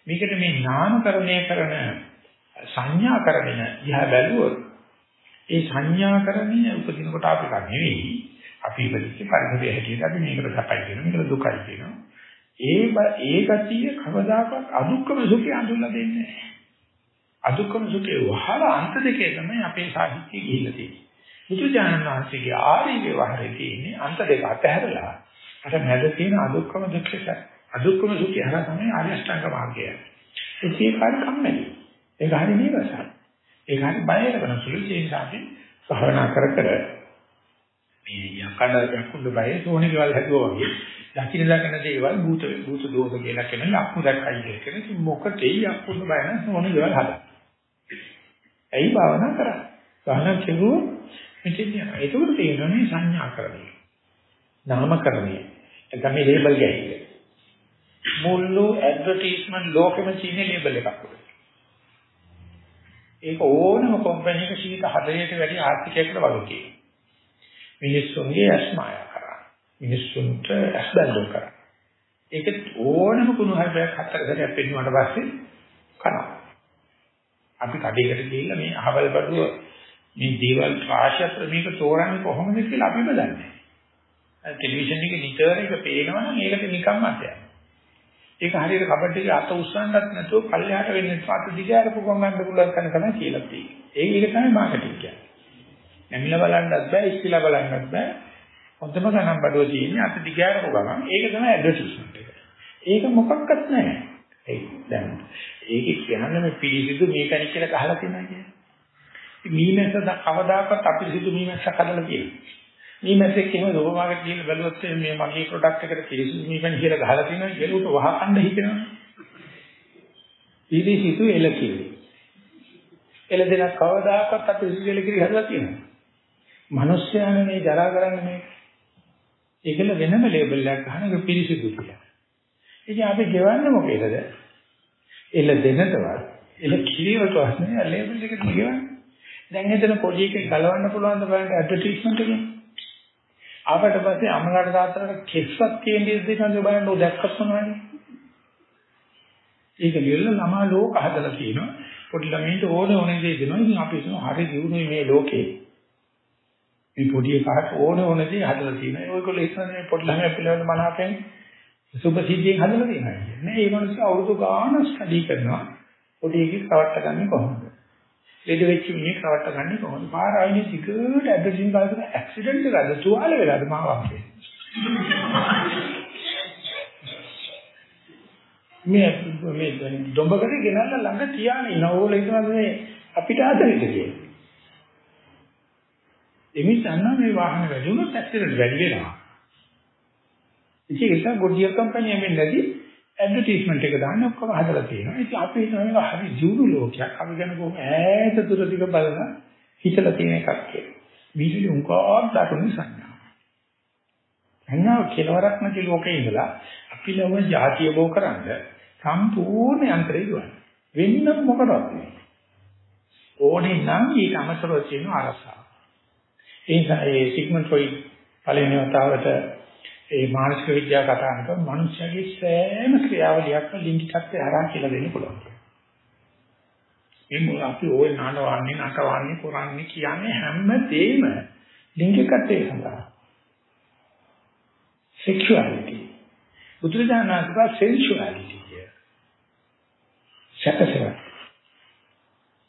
මේකට මේ නාමකරණය කරන සංඥාකරණය දිහා බැලුවොත් ඒ සංඥාකරණය උපදින කොට අපි ගන්න නෙවෙයි. අපි ඉපදිච්ච පරිසරයේ හැටියට අපි මේකට සපයි කියනවා මේකට දුකයි කියනවා ඒ ඒ ගතිය කවදාකවත් අදුක්කම සුඛය අඳුල්ලා දෙන්නේ නැහැ. අදුක්කම සුඛේ වහලා අන්ත දෙකේ තමයි අපේ සාහිත්‍යය ගිහිල්ලා තියෙන්නේ. බුදුජානක වහන්සේගේ ආර්ය ව්‍යවහාරයේ තියෙන්නේ අන්ත දෙක අතහැරලා අර මැද තියෙන අදුක්කම දුක්ඛය අදුක්කම සුඛය හරහා තමයි ආර්ය අෂ්ටාංග මාර්ගය. ඒක ඒකාර කම්මැලි. ඒක හරි නීරසයි. ඒක හරි බය වෙන සුළු ඒ නිසා අපි භාවනා කර කර මේ යකඩ යකුඩ බය සෝණි ගෙවල් හැදුවා වගේ දකින්න දකින්න දේවල් භූත භූත දෝෂ කියලා කියන ලක්ෂණ දැක්කයි කියන මොකටේ යකුඩ බය නැ සෝණි ගෙවල් හදා. ඇයි භාවනා කරන්නේ? භාවනා කෙරුවොත් මෙතෙන් යනවා. ඒකවල තියෙනනේ සංඥාකරණය. නාමකරණය. එතන මේ ලේබල් ගහන්නේ. මුළු ඇඩ්වර්ටයිස්මන්ට් ලෝකෙම තියෙන ලේබල් එකක්. ඒක ඕනම කම්පැනි එකක 140ට වැඩි ආර්ථිකයකට වගේ මිනිස්සුන්ගේ අස්මාය කරා. මිනිස්සුන්ට අස්බල්ලෝ කරා. ඒක ඕනම කුණු හරියක් හතර සැරයක් පෙන්නුවාට පස්සේ කරා. අපි කඩේකට ගිහිල්ලා මේ අහවල් බඩුව මේ දේවල් රාශියක් මේක තෝරන්නේ කොහොමද කියලා අපි බලන්නේ. ටෙලිවිෂන් එකේ නිතර එක පේනවනම් ඒකට නිකම්ම අතයක්. ඒක හරියට කබඩ් එකේ අත උස්සන්නත් නැතුව පල්ලෙහාට වෙන්නේ පාත දිගාරපු ගමන් ගන්න පුළුවන් කන තමයි කියලා තියෙන්නේ. ඒක ඒක තමයි මාකටිං කියන්නේ. නැමිලා බලන්නත් බෑ, ඉස්සිලා බලන්නත් බෑ. හොඳම ගණන් බඩුව තියෙන්නේ අත දිගාරපු ගමන්. ඒක තමයි ඇඩ්වර්ටයිස්මන්ට් එක. ඒක මොකක්වත් නැහැ. ඒ දැන් ඒක කියන්නේ මේ පිළිසිදු මේකයි කියලා ගහලා තියෙනවා කියන්නේ. මීමැස්ස කවදාකවත් අපිරිසිදු මීමැස්ස කඩලා තියෙනවා. මීමැස්සෙක් එහෙම සුපර් මාකට් ගිහින් බැලුවොත් මේ මගේ ප්‍රොඩක්ට් එකට පිළිසිදු මීමැන් කියලා ගහලා තියෙනවා කියලා උට වහකණ්ඩ හිතෙනවා. පිළිසිදු එලකිරි. එලදෙන කවදාකවත් අපිරිසිදු එලකිරි හදලා තියෙනවා. මිනිස්යානේ මේ ජරා කරන්නේ මේ ඒකල වෙනම ලේබල් එකක් ගන්න පිළිසිදු කියලා. ඉතින් අපි ගෙවන්නේ මොකේද? එල දෙනටවත් එල කිරියටවත් නේ ලේබල් එකට ගෙවන්නේ. දැන් එතන පොඩි එකක් ගලවන්න පුළුවන් ද බලන්න ඇඩ්වර්ටයිස්මන්ට් එකේ. ආවට පස්සේ අමලට දාතර කෙස්සක් තියෙන දේ දෙකම බලන්න ඔය දැක්කත් මොනවද? ඒක ලියලා ළමා ලෝක හදලා තියෙනවා. පොඩි ළමයින්ට ඕනේ ඕනේ දේ දෙනවා. ඉතින් අපි හිතනවා හරි දියුණුවේ මේ ලෝකේ. මේ පොඩි එකාට ඕනේ ඕනේ දේ හදලා තියෙනවා. ඒගොල්ලෝ හිතන්නේ මේ පොඩි ළමයා පිළිවෙල මනාපෙන් සුභ සිද්ධියෙන් හදලා තියෙනවා කියන්නේ. මේ මිනිස්සු අවුරුදු ගාණක් ස්ටඩි කරනවා. පොඩි එකෙක් කවට ගන්න කොහොමද? ලෙඩ වෙච්ච මිනිහෙක් රවට්ට ගන්නේ කොහොමද? පාර ආයේ ටිකට ඇඩ්‍රසින් බලකට ඇක්සිඩන්ට් එකක්ද තුවාල වෙලාද මාවක් මේ මේ දොඹකට ගෙනල්ලා ළඟ තියාගෙන ඉන්න ඕගොල්ලෝ හිතනවා මේ අපිට ආදරෙට කියලා. එමිට අන්න මේ වාහන වැඩි වුණොත් ඇක්සිඩන්ට් වැඩි වෙනවා. ඉතින් ඒක ගොඩිය කම්පැනි එකෙන් නැදී ඇඩ්වර්ටයිස්මන්ට් එක දාන්න ඔක්කොම හදලා තියෙනවා. ඉතින් අපි හිතන මේක හරි ජීවු ලෝකයක්. අපි ගැන කොහොම ඈත දුර දිග බලලා හිතලා තියෙන එකක් කියලා. මේකේ උන්කාත් දකුණු සංඥා. සංඥාව කෙලවරක් නැති ලෝකේ ඉඳලා අපි ලව જાතිය බෝ කරන්න සම්පූර්ණ යන්ත්‍රය දුවන. වෙන්න මොකටවත් නෑ. ඕනේ නම් ඊට අමතරව තියෙන අරසාව. ඒ නිසා ඒ සිග්මන්ඩ් ෆ්‍රොයිඩ් පළවෙනි වතාවට ඒ මානසික විද්‍යාව කතා කරනකොට මනුෂ්‍යගේ සෑම ක්‍රියාවලියක්ම ලිංගිකත්වය හරහා කියලා දෙන්න පුළුවන්. මේ මොන අපි ওই නානවන්නේ නටවන්නේ කරන්නේ කියන්නේ හැම දෙයක්ම ලිංගිකත්වයේ සඳහා. sexuality. බුදුරජාණන්ගේ sensuality කිය. සැපසෙව.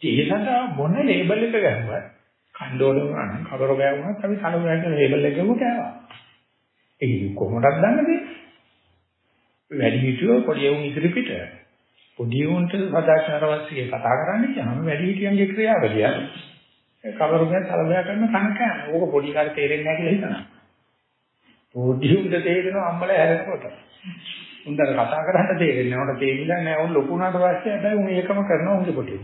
ඒ සඳහා මොන ලේබල් එක ගහුවත් කණ්ඩෝල වුණා නම් කවර ගෑවුණත් අපි කලබලයෙන් ලේබල් එක ගමු කෑවා. ඒක කොහොමදක් දන්නද? වැඩි හිටියෝ පොඩි උන් ඉදිරි පිට. පොඩි උන්ට සදාචාරවත්සිය කතා කරන්න කියනම වැඩි හිටියන්ගේ ක්‍රියාවලිය. කවරුගෙන සලබයා කරන කණකන. ඕක පොඩි කාට තේරෙන්නේ නැහැ කියලා හිතනවා. පොඩි උන්ට තේරෙනවා අම්මලා හැරෙනකොට. උන්ට කතා කරන්න තේරෙන්නේ නැහැ. උන්ට තේරිලා නැහැ. උන් ලොකු වුණාට පස්සේ හැබැයි උන් ඒකම කරනවා උන්ට පොඩි.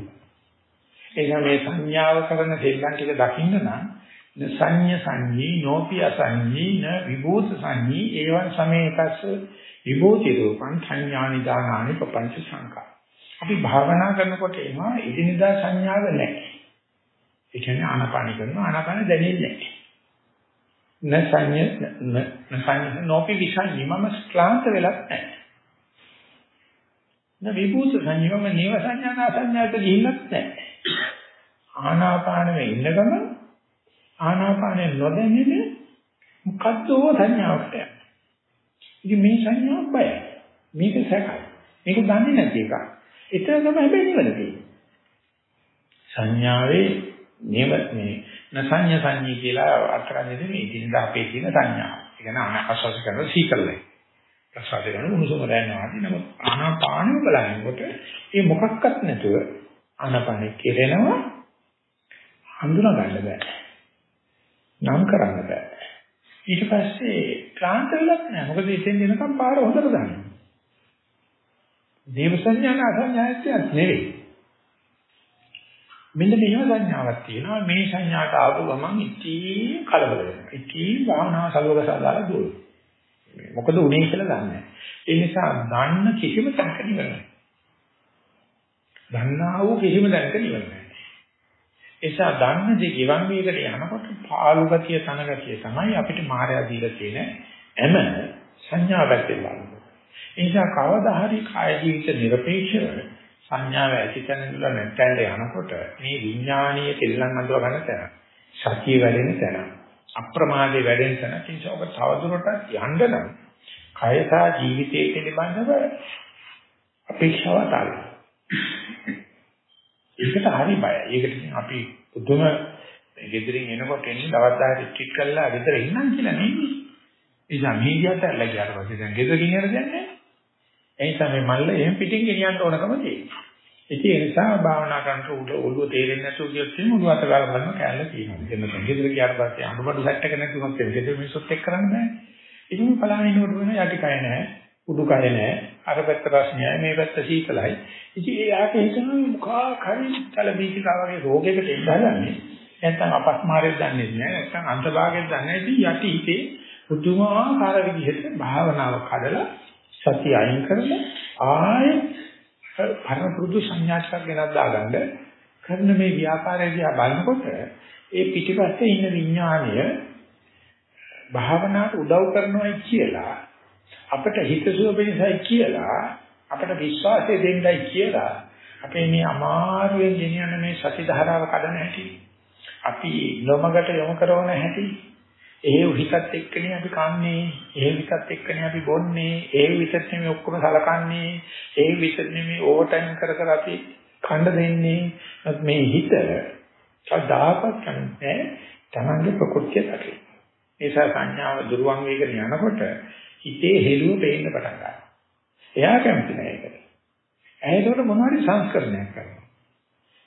එනිසා මේ සංඥාව කරන දෙල්ලන් ටික දකින්න නම් සංඤ්ඤ සංඤී නෝපිය සංඤී න විභූත සංඤී ඒවං සමේකස්ස විභූති රූපං සංඥානි දානානි පపంచ සංකා අපි භාවනා කරනකොට එනවා ඉදිනදා සංඥාව නැහැ. ඒ කියන්නේ ආනාපාන කරනවා ආනාපාන දැනෙන්නේ නැහැ. න සංඤ්ඤ න සංඤ්ඤ නෝපි විසංඤී මම ක්ලාන්ත වෙලක් නැහැ. න විභූත සංඤීවම නේව සංඥානා සංඥාට ගිහිල්ලත් නැහැ. ආනාපානෙ ඉන්න ගමන් ආනාපානය නොදැනෙන මොකද්ද සංඥාවට යනවා. ඉතින් මේ සංඥාව බයයි. මේක සැකයි. මේක දන්නේ නැති එක. ඒතර තමයි හැබැයි නිවන තියෙන්නේ. සංඥාවේ නිව මේ නසඤ්ඤ සංඤී කියලා අර්ථ කරන්නේ මේ ඉතින් අපේ තියෙන සංඥාව. ඒ කියන්නේ අනාකසස කරන සීකල්ලයි. ප්‍රසාද කරන උණුසුම දැනනවා. නමුත් ආනාපානෙ බලනකොට මේ මොකක්වත් නැතුව ආනාපානෙ කෙරෙනවා හඳුනා ගන්න බෑ. නම් කරන්න බෑ. ඊට පස්සේ ක්ලාන්ත වෙලක් නෑ. මොකද ඉතින් දෙනකම් පාර හොඳට දන්නවා. දේව සංඥාන අසංඥායත්වයක් නෙවෙයි. මෙන්න මෙහෙම සංඥාවක් තියෙනවා. මේ සංඥාට ආපු ගමන් ඉති කලබල වෙනවා. ඉති භාවනාව සලවක සාදාලා දුවනවා. මොකද උනේ කියලා දන්නේ නැහැ. ඒ නිසා දන්න කිසිම තැනක නිවන නැහැ. දන්නා වූ කිසිම තැනක නිවන නැහැ. එසා ධර්ම දේ ගෙවන් වේගට යනකොට පාළු ගතිය තන ගතිය තමයි අපිට මායя දීලා තියෙන එම සංඥාවක් දෙන්නේ. ඒ නිසා කවදා හරි කාය ජීවිත নিরপেক্ষව සංඥාව ඇතිතන ඉඳලා නැත්නම් යනකොට මේ විඥානීය කෙල්ලන් අඳුර ගන්න තැන සතිය වැඩෙන තැන අප්‍රමාදේ වැඩෙන තැන නිසා ඔබ තවදුරටත් යන්න නම් කයසා ජීවිතයේ පිළිබඳව අපේක්ෂාවක් ආවේ. ඒකට හරි බයයි. ඒකට අපි පුදුම ගෙදරින් එනකොට එන්නේ දවස් 10 රිට්‍රීට් කරලා ගෙදර ඉන්නම් කියලා නෙමෙයි. ඒ නිසා මීඩියාට ඇරලා ගියාට පස්සේ දැන් ගෙදරින් යන දැන්නේ. ඒ නිසා මේ මල්ල එහෙම පිටින් ගෙනියන්න ඕනකම තියෙනවා. ඉතින් ඒ නිසා භාවනා කරනකොට උඩ ඔළුව තේරෙන්නේ නැතුව කියොත් එimhe ඔළුව අත ගාලා බලන කැලේ තියෙනවා. එන්න ගෙදර ගියාට පස්සේ අනුබඩු සෙට් එක නැතුවත් එන්නේ ගෙදර මිනිස්සුත් එක්ක කරන්න බෑ. ඉතින් බලන්න ඉන්නකොට වෙන යටි කය නැහැ. උඩු කය නැහැ. අර පැත්ත රස්නියයි මේ පැත්ත සීතලයි. ඉතින් ඒ ආක හිතනවා මුඛා කරි තලබීතිකා වගේ රෝගයකට එන්න හදන්නේ. නැත්තම් අපස්මාරයක් දන්නේ නැහැ. නැත්තම් අන්තභාගයක් දන්නේ නැහැ. ඉතින් යටි හිතේ පුදුමාකාර විදිහට භාවනාව කඩලා සතිය අයින් කරලා ආයෙත් පරම පුරුදු සංඥාචක් ගෙනත් දාගන්න කරන මේ ව්‍යාපාරය දිහා බලනකොට ඒ පිටිපස්සේ ඉන්න විඥානය භාවනාවට උදව් කරනවායි කියලා අපිට හිතසුව වෙනසයි කියලා අපිට විශ්වාසය දෙන්නයි කියලා අපේ මේ අමාරුවෙන් ගෙනියන මේ සති ධාරාව කඩන හැටි අපි නොමගට යොමු කරන හැටි ඒ හිතත් එක්කනේ අපි කන්නේ ඒ හිතත් එක්කනේ අපි බොන්නේ ඒ විතත් නෙමෙයි ඔක්කොම සලකන්නේ ඒ විතත් නෙමෙයි ඕවර් ටයිම් කර කර අපි කණ්ඩ දෙන්නේ. මේ හිත සදාපත් කරන්නේ තමන්ගේ ප්‍රකෘතිය දකින ඒසා සංඥාව දුරවන් වේගන යනකොට හිතේ හෙළුව පේන්න පටන් ගන්නවා එයා කැමති නෑ ඒකට ඇයිකට මොනවද සංස්කරණයක් කරනවා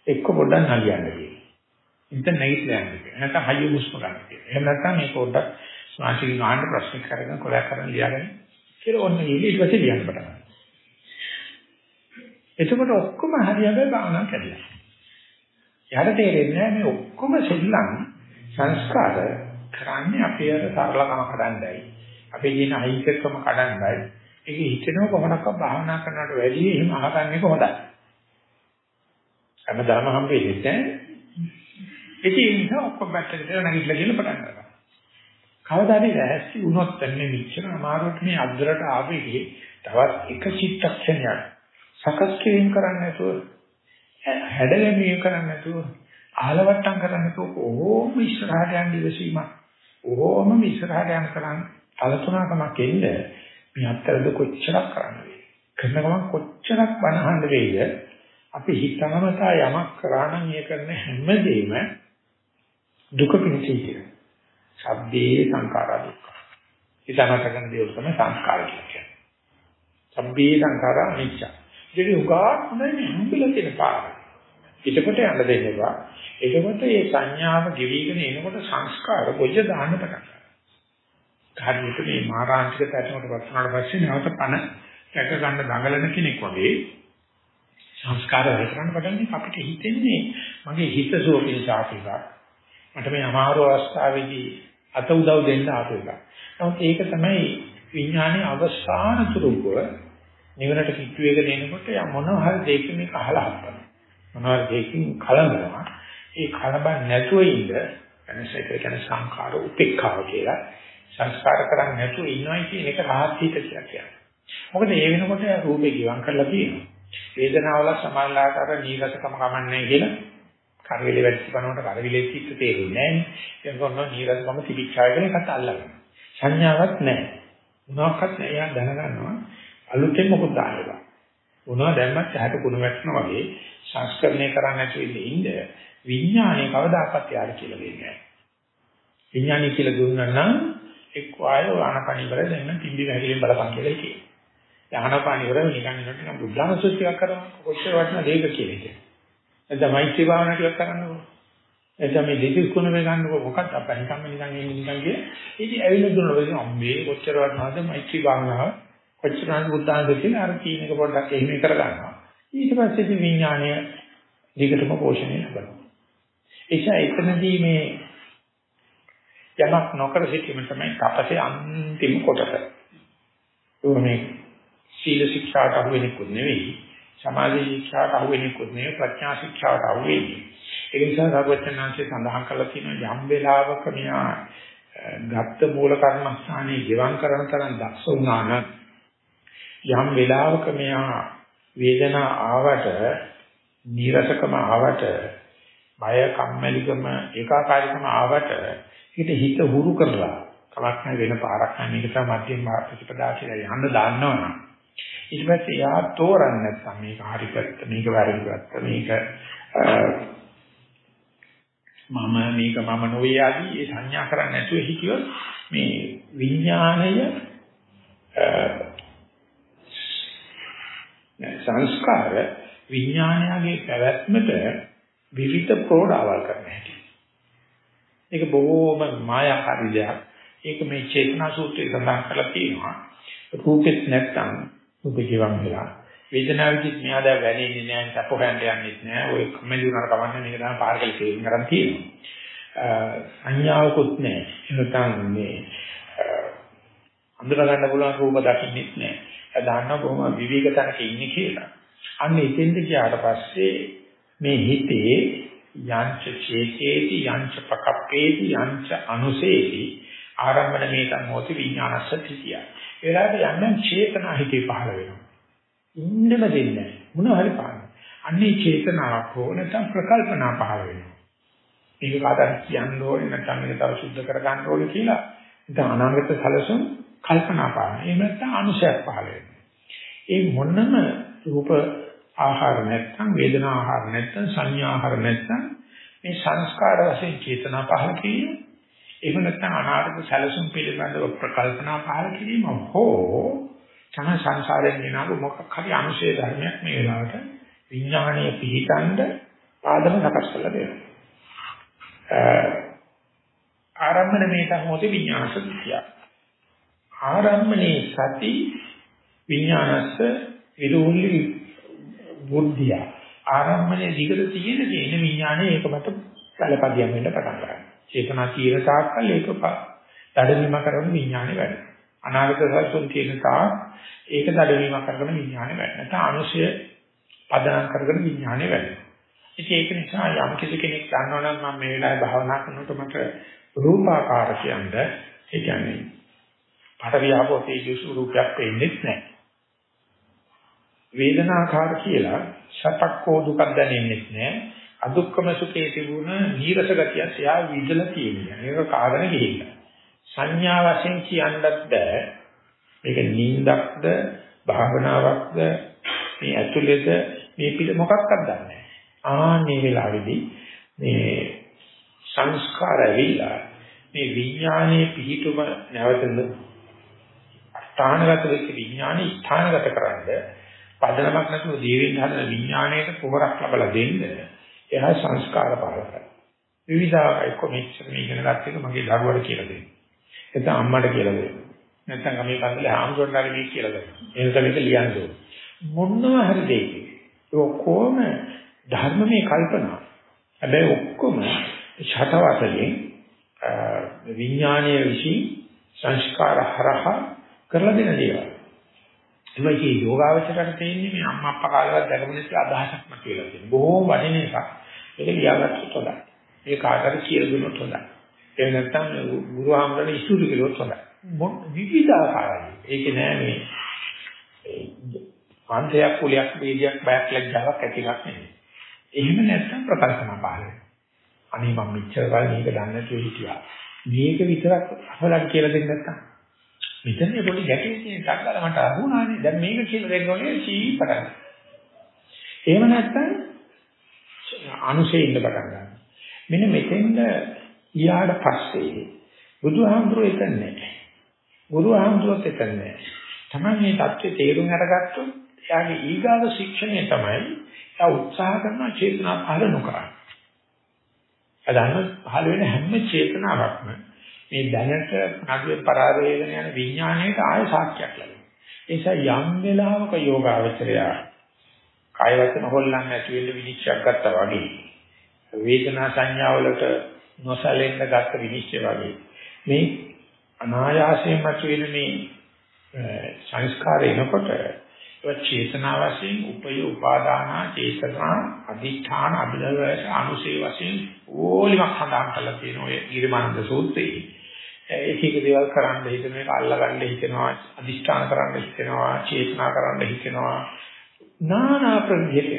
එක්ක පොඩ්ඩක් නලියන්නේ ඉතින් නැගිටලා යන්නේ. නැත්නම් හයිය මුස්ම ගන්න කියලා. එහෙම නැත්නම් මේ පොඩ්ඩක් ස්මාර්ට්ලින් ආන්න ප්‍රශ්න කරගෙන කොලයක් කරන් ලියාගෙන කියලා ඔන්න ඊට පස්සේ ලියන්න පටන් ගන්නවා. එතකොට ඔක්කොම හරියට භාවනා කරලා. යාට තේරෙන්නේ මේ ඔක්කොම සෙල්ලම් සංස්කාර කරන්නේ අපේ අර සරලකම කඩන්නයි. අපේ ජීන අහිංසකම කඩන්නයි. ඒක හිතෙනව කොහොමදක් භාවනා කරනවට වැඩිය එහෙම අහගන්නේ කොහොමද? හැමදාම හම්බෙන්නේ නැහැ. ඉතින් ඒ නිසා ඔක්කොම පැත්තකට නැගිටලා ගිහලා පටන් ගන්නවා. කවදා හරි රැස්ති වුණොත් මේ මිච්ඡන අමාරුවට මේ අද්දරට ආවේදී තවත් එක චිත්තක්ෂණයක් සකස් කිරීම කරන්න නැතුව හැඩගැනීම කරන්න නැතුව ආලවට්ටම් කරන්න නැතුව ඕම ඉස්සරහට යන්න ඉවසීම ඕම ඉස්සරහට යන කරන් අලතුණකමක් එන්න මේ අත්තරද කොච්චරක් කරන්න වේද කරන ගමන් කොච්චරක් බනහන්න වේද අපි හිතනමතා යමක් කරා නම් ඒ කරන හැමදේම දුක පිණිසයි කියන්නේ. සබ්බේ සංඛාරා දුක්ඛ. ඉතනට කරන දේ තමයි සංස්කාර කියන්නේ. සබ්බේ සංඛාරා අනිච්ච. දෙවි උගා හොඳයි හම්බෙලා තියෙන පාර. පිටකොට යන්න දෙන්නවා. එතකොට මේ සංඥාව ගෙවිගෙන එනකොට සංස්කාර බොජ්ජ දාන්න පටන් ගන්නවා. කාර්යයට මේ මාරාන්තික පැටමකට පත් වුණාට පස්සේ නැවත පණ රැක ගන්න දඟලන කෙනෙක් වගේ සංස්කාර වෙතරන් පටන් අපිට හිතෙන්නේ මගේ හිත සෝපින් සාපේවා මට මේ අමාරු අවස්ථාවේදී අත උදව් දෙන්න ආපු එක. නමුත් ඒක තමයි විඥානයේ අවසාන තුරුව නිවනට කිට්ටු එක දෙනකොට යා මොනවා හරි දෙයකින් මේක අහලා හම්බන. මොනවා හරි දෙයකින් කලබලනවා. ඒ කලබල නැතුව ඉඳ එනසේක කියන සංඛාර උපේක්ඛාව කියලා සංස්කාර කරන්නේ නැතුව ඉන්නවයි කියන එක රහත් හිත කියලා කියන්නේ. මොකද ඒ වෙනකොට රූපේ ගිවන් කරලා තියෙනවා. වේදනාවල සමානලාට අර නීරසකම කමන්නේ කියලා කරවිලි වැඩි කරනකොට කරවිලේ චිත්ත තේරෙන්නේ නැහැ. ඒක කොහොමද නීරසකම තිබිච්චාය කියන එකට අල්ලගන්න. සංඥාවක් නැහැ. මොනවාක්වත් නැහැ. එයා දැනගන්නවා අලුතෙන් මොකද දාන්න මොනවා දැම්මත් ඇහැට කුණු වැටෙනා වගේ සංස්කරණය කරන්න නැතුව ඉන්නේ විඥානයේ කවදාකවත් යාර කියලා දෙන්නේ නැහැ. විඥානය කියලා දුන්නා නම් එක්ක ආය ආනපනි වල දැන් තින්දි වැහිලෙන් බලපන් කියලා කියනවා. ආනපනි වල නිකන් නිකන් බුද්ධානුස්සතියක් කරනවා කොච්චර වටිනා දෙයක කියලා කියනවා. එතන මෛත්‍රී භාවනා ටිකක් කරන්නකො. එතන මේ දෙතිස් කුණ වේ ගන්නකො මොකක්ද අප්පා නිකම්ම නිකන් එන්නේ නිකන් කිය. ඉතින් ඇවිල්ලා දුන්නා වෙන්නේ අම්මේ කොච්චර වටනවද මෛත්‍රී භාවනාව කොච්චර නම් බුද්ධාංග කියන අර තීනක පොඩ්ඩක් එහෙම කර ගන්නවා. ඊට පස්සේ ඉතින් විඥාණය දිගටම පෝෂණය කරනවා. එيشා එතනදී මේ යමක් නොකර සිටීම තමයි තපසේ අන්තිම කොටස. ඕනේ සීල ශික්ෂාට අහු වෙන්නේ නෙවෙයි සමාධි ශික්ෂාට අහු වෙන්නේ නෙවෙයි ප්‍රඥා ශික්ෂාට අහු වෙන්නේ. ඒ නිසා සර්වඥාන්සේ සඳහන් කළා තියෙනවා යම් වෙලාවක මෙයා ගත්ත මූල කර්මස්ථානයේ ජීවම් කරන තරම් දක්ෂ වුණා නම් යම් වෙලාවක මෙයා වේදනා ආවට නීරසකම ආවට බය කම්මැලිකම ඒකාකාරීකම ආවට හිත හිත හුරු කරලා කලක් නැ වෙන පාරක් නැ මේක තමයි මධ්‍යම ප්‍රතිපදා කියලා යන්න දාන්නවනම් ඊට පස්සේ යා තෝරන්නේ නැත්නම් මේක හරි පැත්ත මේක වැරදි පැත්ත මේක මම මේක මම නොවේ ආදී ඒ සංඥා කරන්නේ නැතුව හිතියොත් මේ විඥාණය සංස්කාර විඥානයගේ පැවැත්මට විවිධ ප්‍රෝඩාවල් කරන හැටි. ඒක බොහෝම මායාකාරී දෙයක්. ඒක මේ චේතනා සූත්‍රයේ සඳහන් කරලා තියෙනවා. රූපෙත් නැත්තම් රූප ජීවම් වෙලා. වේදනාවකින් මෙහා දැන් වැනෙන්නේ නැහැ සප හොයන්න යන්නෙත් නැහැ. ඔය කමෙලි උනාට කවන්නේ මේක තමයි පාරකල තේරුම් ගන්න තියෙනවා සංඥාවකුත් නැහැ. එනතන් මේ අඳුර ගන්න පුළුවන් රූප දකින්නෙත් නැහැ. දාන්න කොහොම විවේක තැනක ඉන්නේ කියලා. අන්න එතෙන්ද ගියාට පස්සේ මේ හිතේ යංච චේතේති යංච පකප්පේති යංච අනුසේති ආරම්භන මේකන් හොති විඥානස්ස තිතිය. ඒ වෙලාවට යන්න චේතනා හිතේ පහළ වෙනවා. ඉන්නම දෙන්නේ නැහැ. මොනවා හරි පාන. අන්නේ චේතනාවක් හෝ නැත්නම් ප්‍රකල්පනා පහළ වෙනවා. මේක කාටද කියන්න ඕනේ නැත්නම් මේක තව සුද්ධ කර ගන්න ඕනේ කියලා. ඉතින් අනාගත සැලසුම් කල්පනා පාන. එහෙම නැත්නම් අනුශයක් පහළ වෙනවා. ඒ මොනම රූප ආහාර නැත්නම් වේදනා ආහාර නැත්නම් සංඥා ආහාර නැත්නම් මේ සංස්කාර වශයෙන් චේතනා පහළ කිරීම එහෙම නැත්නම් අනාගත සැලසුම් පිළිබඳව ප්‍රකල්පනා පහළ කිරීම හෝ තමයි සංසාරයෙන් ගෙනාවු මොකක් හරි අනුශේ ධර්මයක් මේ වෙලාවට විඥානීය පිහිටන්ඩ ආදම සකස් කරලා දෙනවා. ආරම්භන මේක මොකද විඥානස විද්‍ය. ආරම්භනේ සති විඥානස්ස විරෝහි බුද්ධිය. ආරම්භනේ දිගට තියෙන තියෙන විඥානේ ඒක මත කලපදියම් වෙන්න පටන් ගන්නවා. චේතනා තීර තාක්කල් ඒක දඩමීම කරන විඥානේ වැඩ. අනාගත සත්‍යම් තියෙන තාක් ඒක දඩවීමක් කරගෙන විඥානේ වැඩ. නැත්නම් අනුශය පදනම් කරගෙන විඥානේ වැඩ. ඉතින් ඒක නිසා යම් කිසි කෙනෙක් දන්නවනම් මම මේ වෙලාවේ භාවනා කරනකොට මට රූපාකාර කියන්නේ ඒ කියන්නේ පටවියාපෝ තේජස් රූපයක් පෙන්නේ නැහැ. වේදනාකාර කියලා සතක්කෝ දුකක් දැනෙන්නේ නැහැ. අදුක්කම සුඛේ තිබුණ නීරස ගතිය එයා විදලා තියෙනවා. ඒක කාගෙන ගිහිල්ලා. සංඥා වශයෙන් කියන්නත් බෑ. මේක නිින්දක්ද භාවනාවක්ද මේ ඇතුළේද මේ පිළ මොකක්වත් දන්නේ නැහැ. ආන්නේ වෙලාවේදී මේ සංස්කාර ඇවිල්ලා මේ විඥානයේ පිහිටුම නැවතන ස්ථානගත වෙච්ච විඥානේ ස්ථානගත කරන්න පදනමක් නැතුව දීවින් හදන විඥාණයට පොහොරක් ලබලා දෙන්න එයා සංස්කාර පාල කරනවා. විවිධාකාරයි කොමික්ස් මේ ඉගෙන ගන්න එක මගේ දරුවට කියලා දෙන්න. එතන අම්මට කියලා දෙන්න. නැත්නම් අපි පන්සලේ ආම්සොන්නාරි මේ කියලා දෙනවා. ඒ නිසා මේක ලියන්න ඕනේ. මොනවා හරි දෙයක. ඒ ඔක්කොම ධර්මමය කල්පනා. හැබැයි ඔක්කොම ඡතවතලින් විඥානීය විශ්ි සංස්කාර හරහා කරලා දෙන දේවල්. ඒකේ යෝගාවචරයට තියෙන්නේ මේ අම්මා අප්පා කාලේවත් දැකපු නිසා අදහසක් මත වෙලා තියෙනවා. බොහෝම වටින එකක්. ඒක ලියාගත්තොත් හොඳයි. ඒ කාටද කියලා දුන්නොත් හොඳයි. ඒ නැත්තම් ගුරු ආමරණ ඉස්සුරු කළොත් හොඳයි. විවිධාකාරයි. ඒක නෑ මේ පන්තයක් කුලියක් වේදියක් බයක් ලැජ්ජාවක් ඇති එකක් නෙමෙයි. එහෙම නැත්තම් ප්‍රකල්පනා පහළ වෙනවා. අනේ මම මෙච්චර කල් මේක දන්නේ නැතුව හිටියා. මේක විතරක් අහලක් කියලා දෙන්න නැත්තම්. මෙතන පොඩි ගැටේ තියෙන ටක්කල මට අහුණානේ. දැන් මේක කියලා දෙන්න ඕනේ සීපටන්. එහෙම නැත්තම් අනුසේ ඉන්න පටන් ගන්නවා. මෙන්න මෙතෙන්ද ඊයාට පස්සේ බුදුහාමුදුරුවෝ එතන නැහැ. ගුරු ආහඳුරත් එතන නැහැ. තමයි මේ தත්ත්වය තේරුම් අරගත්තොත් එයාගේ ඊගාව ශික්ෂණය තමයි එයා උත්සාහ කරන චේතනා පහළ නොකරන. අදහන පහළ වෙන හැම චේතනාවක්ම මේ දැනට නඩුවේ පරාදවේදන යන විඥාණයට ආය සාක්ෂියක් ලැබෙනවා. ඒ නිසා යම් වෙලාවක යෝගාවචරය කාය වචන හොල්ලන්නේ නැති වෙන්න විනිශ්චයක් ගත්තා වගේ වේදනා සංඥාවලට නොසැලෙන්න ගත්ත විනිශ්චය වගේ මේ අනායාසයෙන් මතුවෙන මේ සංස්කාර එනකොට ඒ චේතනා වශයෙන් උපය උපාදාන චේතනා අධිඨාන අභිදවස අනුසේ වශයෙන් ඕලිමක් සඳහන් කරලා තියෙනවා ඔය ඊරමන්ද සූත්‍රයේ. ඒක එක දේවල් කරන්න හිතන එක අල්ලගන්න හිතෙනවා අදිෂ්ඨාන කරන්න හිතෙනවා චේතනා කරන්න හිතෙනවා. নানা ප්‍රවිහිත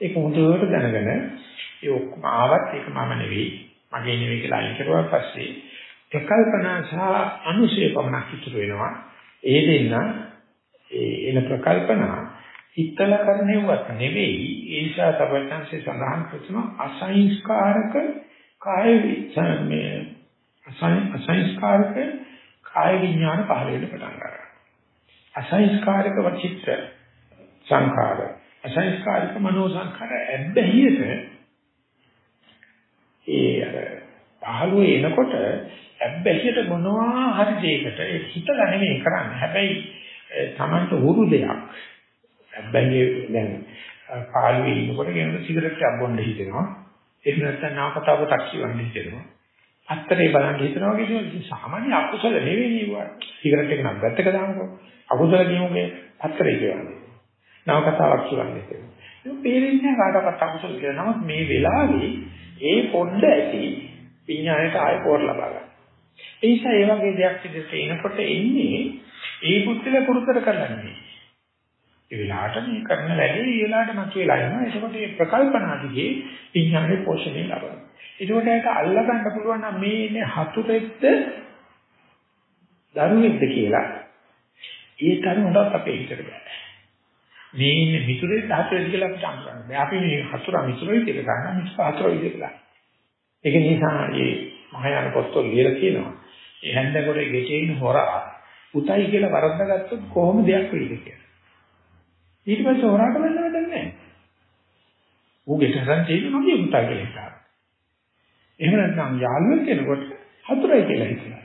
ඒක මුදුවට දැනගෙන ඒ ඔක්කොම ආවත් ඒක මම නෙවෙයි මගේ නෙවෙයි කියලා අයින් කරුවා පස්සේ ප්‍රකල්පනා සහ අනුශේ පමණක් ඉතුරු වෙනවා. ඒ දෙන්න ඒ එන ප්‍රකල්පනා හිතල කරණෙව්වත් නෙවෙයි ඒ නිසා තවචන්සේ සඳහන් කරන අසංස්කාරක කාය මේ අසංස්කාරක කාය විඥාන පහළ වෙන්න පටන් ගන්නවා. අසංස්කාරක වචිත්ත සංඛාර අසංස්කාරික මනෝ සංඛාර ඇබ්බැහියට ඒ අර පහළුව එනකොට ඇබ්බැහියට මොනවා හරි දෙයකට ඒ හිතලා නෙමෙයි කරන්නේ. හැබැයි Tamanට උරු දෙයක්. ඇබ්බැහිය දැන් පහළුවේ ඉන්නකොට කෙනෙකුට සිගරට් එකක් බොන්න හිතෙනවා. එහෙම නැත්නම් නාකතාව ටැක්සි වන්න හිතෙනවා. අත්තරේ බලන්න හිතනවා කියන්නේ සාමාන්‍ය අකුසල නෙවෙයි නේ සිගරට් එක නම් වැත්තක දානකො අකුසල කියමුගේ අත්තරේ කියන්නේ නව කතාවක් කියන්නේ ඒක පේරෙන්නේ කාටවත් අකුසල කියලා නමුත් මේ වෙලාවේ ඒ පොඩ්ඩ ඇති විඥාණයට ආය පොර ලබා ගන්න. ඒ නිසා ඒ වගේ දෙයක් ඉදිරියට එනකොට එන්නේ ඒ පුත්‍රය පුරුතර කරන්නේ. ඒ වෙලාවට මේ කරන වැඩේ ඒ වෙලාවට මතුවලා ඉනවා. ඒකකොට මේ ප්‍රකල්පනාදිගේ විඥානේ පෝෂණය ලබනවා. ඒකට ඒක අල්ලා ගන්න පුළුවන් නම් මේ ඉන්නේ හතුරෙක්ද දරුවෙක්ද කියලා ඒ තරම හොඳට අපේ හිතට බෑ. මේ ඉන්නේ මිතුරෙක්ද හතුරෙක්ද කියලා අපිට අඳුරන්න බෑ. අපි මේ හතුර මිතුරයි කියලා ගන්න මිතුර හතුරයි කියලා. ඒක නිසා මේ මහායාන පොත්වල ලියලා තියෙනවා. ඒ හැන්දකොරේ ගෙචේ ඉන්න හොරා උතයි කියලා වරද්දාගත්තොත් කොහොම දෙයක් වෙයිද කියලා. ඊට පස්සේ හොරාට වෙන්න වැඩක් නැහැ. ඌ ගෙචසන් තියෙන්නේ මගේ උතයි කියලා හිතා. එහෙම නැත්නම් යාළුවෙක් කෙනෙකුට හතුරයි කියලා හිතනවා.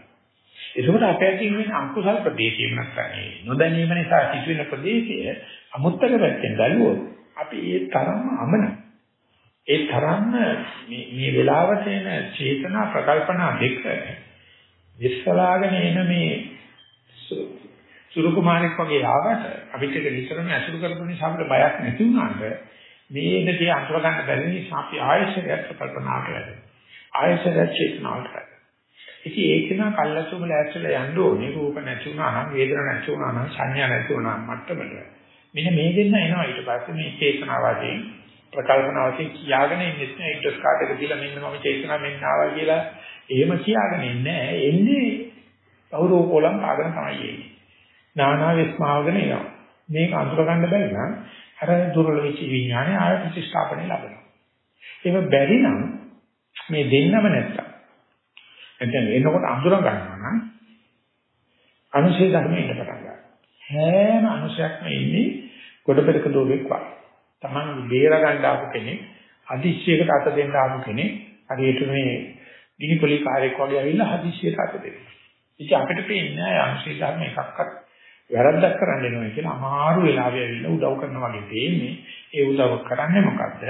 ඒකෝට අපේ අතින් වෙන අකුසල් ප්‍රදේශයක් නැත්නම් නොදැනීම නිසා සිදුවෙන ප්‍රදේශය අමුත්තක පැත්තෙන් බැලුවොත් අපි ඒ තරම්ම අමන ඒ තරම්ම මේ මේ වෙලාවට එන චේතනා ප්‍රකල්පනා දෙක විශ්වලාගෙන එන මේ සුරු කුමාරෙක් වගේ ආවට අපිට ඒක නිතරම ඇසුරු කරපු නිසා අපිට බයක් නැති වුණාට මේ දෙකේ අන්තර ගන්න බැරි නිසා අපි ආයශරයක් කල්පනා කරලා ආයතන චේතනාවට කරා. ඉතින් ඒක නා කල්ලාසුම ලෑස්තිලා යන්න ඕනේ. රූප නැති වුණා නම් වේදනා නැති වුණා නම් සංඥා නැති වුණා නම් මට්ටමට. මෙන්න මේ දෙන්න එනවා. ඊට පස්සේ මේ චේතනාවදී ප්‍රකල්පනාවකින් කියාගෙන ඉන්නේ නැහැ ඊටස් කාඩ් එක දීලා මෙන්න මම චේතනාව මෙන්න ආවා කියලා එහෙම කියාගෙන ඉන්නේ එන්නේ කවුරු කොලම් කාගෙන තමයි එන්නේ. නානා විස්මාවගෙන එනවා. මේක අඳුර ගන්න බැරි නම් අර දුර්වල වෙච්ච විඥානය ආය ප්‍රතිස්ථාපනය ලබනවා. ඒක බැරි නම් මේ දෙන්නම නැත්තම් එතන එනකොට අඳුර ගන්නවා නම් අනුශේ ධර්මයේ ඉන්න පටන් ගන්නවා හැම අනුශයක්ම ඉන්නේ කොට පෙරක දෝලෙක් වගේ Taman බේර ගන්න ආපු කෙනෙක් අදිශ්‍යයකට අත දෙන්න ආපු කෙනෙක් හරියට මේ ගිනිපොලි කාර්යයක් වගේ ඇවිල්ලා හදිස්සියට අත දෙනවා ඉතින් අපිට පේන්නේ අනුශේ ධර්ම එකක්වත් වැරද්දක් කරන්න එනවා කියලා අමාරු වෙලාවෙ ඇවිල්ලා උදව් කරනවා වගේ පේන්නේ ඒ උදව් කරන්නේ මොකද්ද?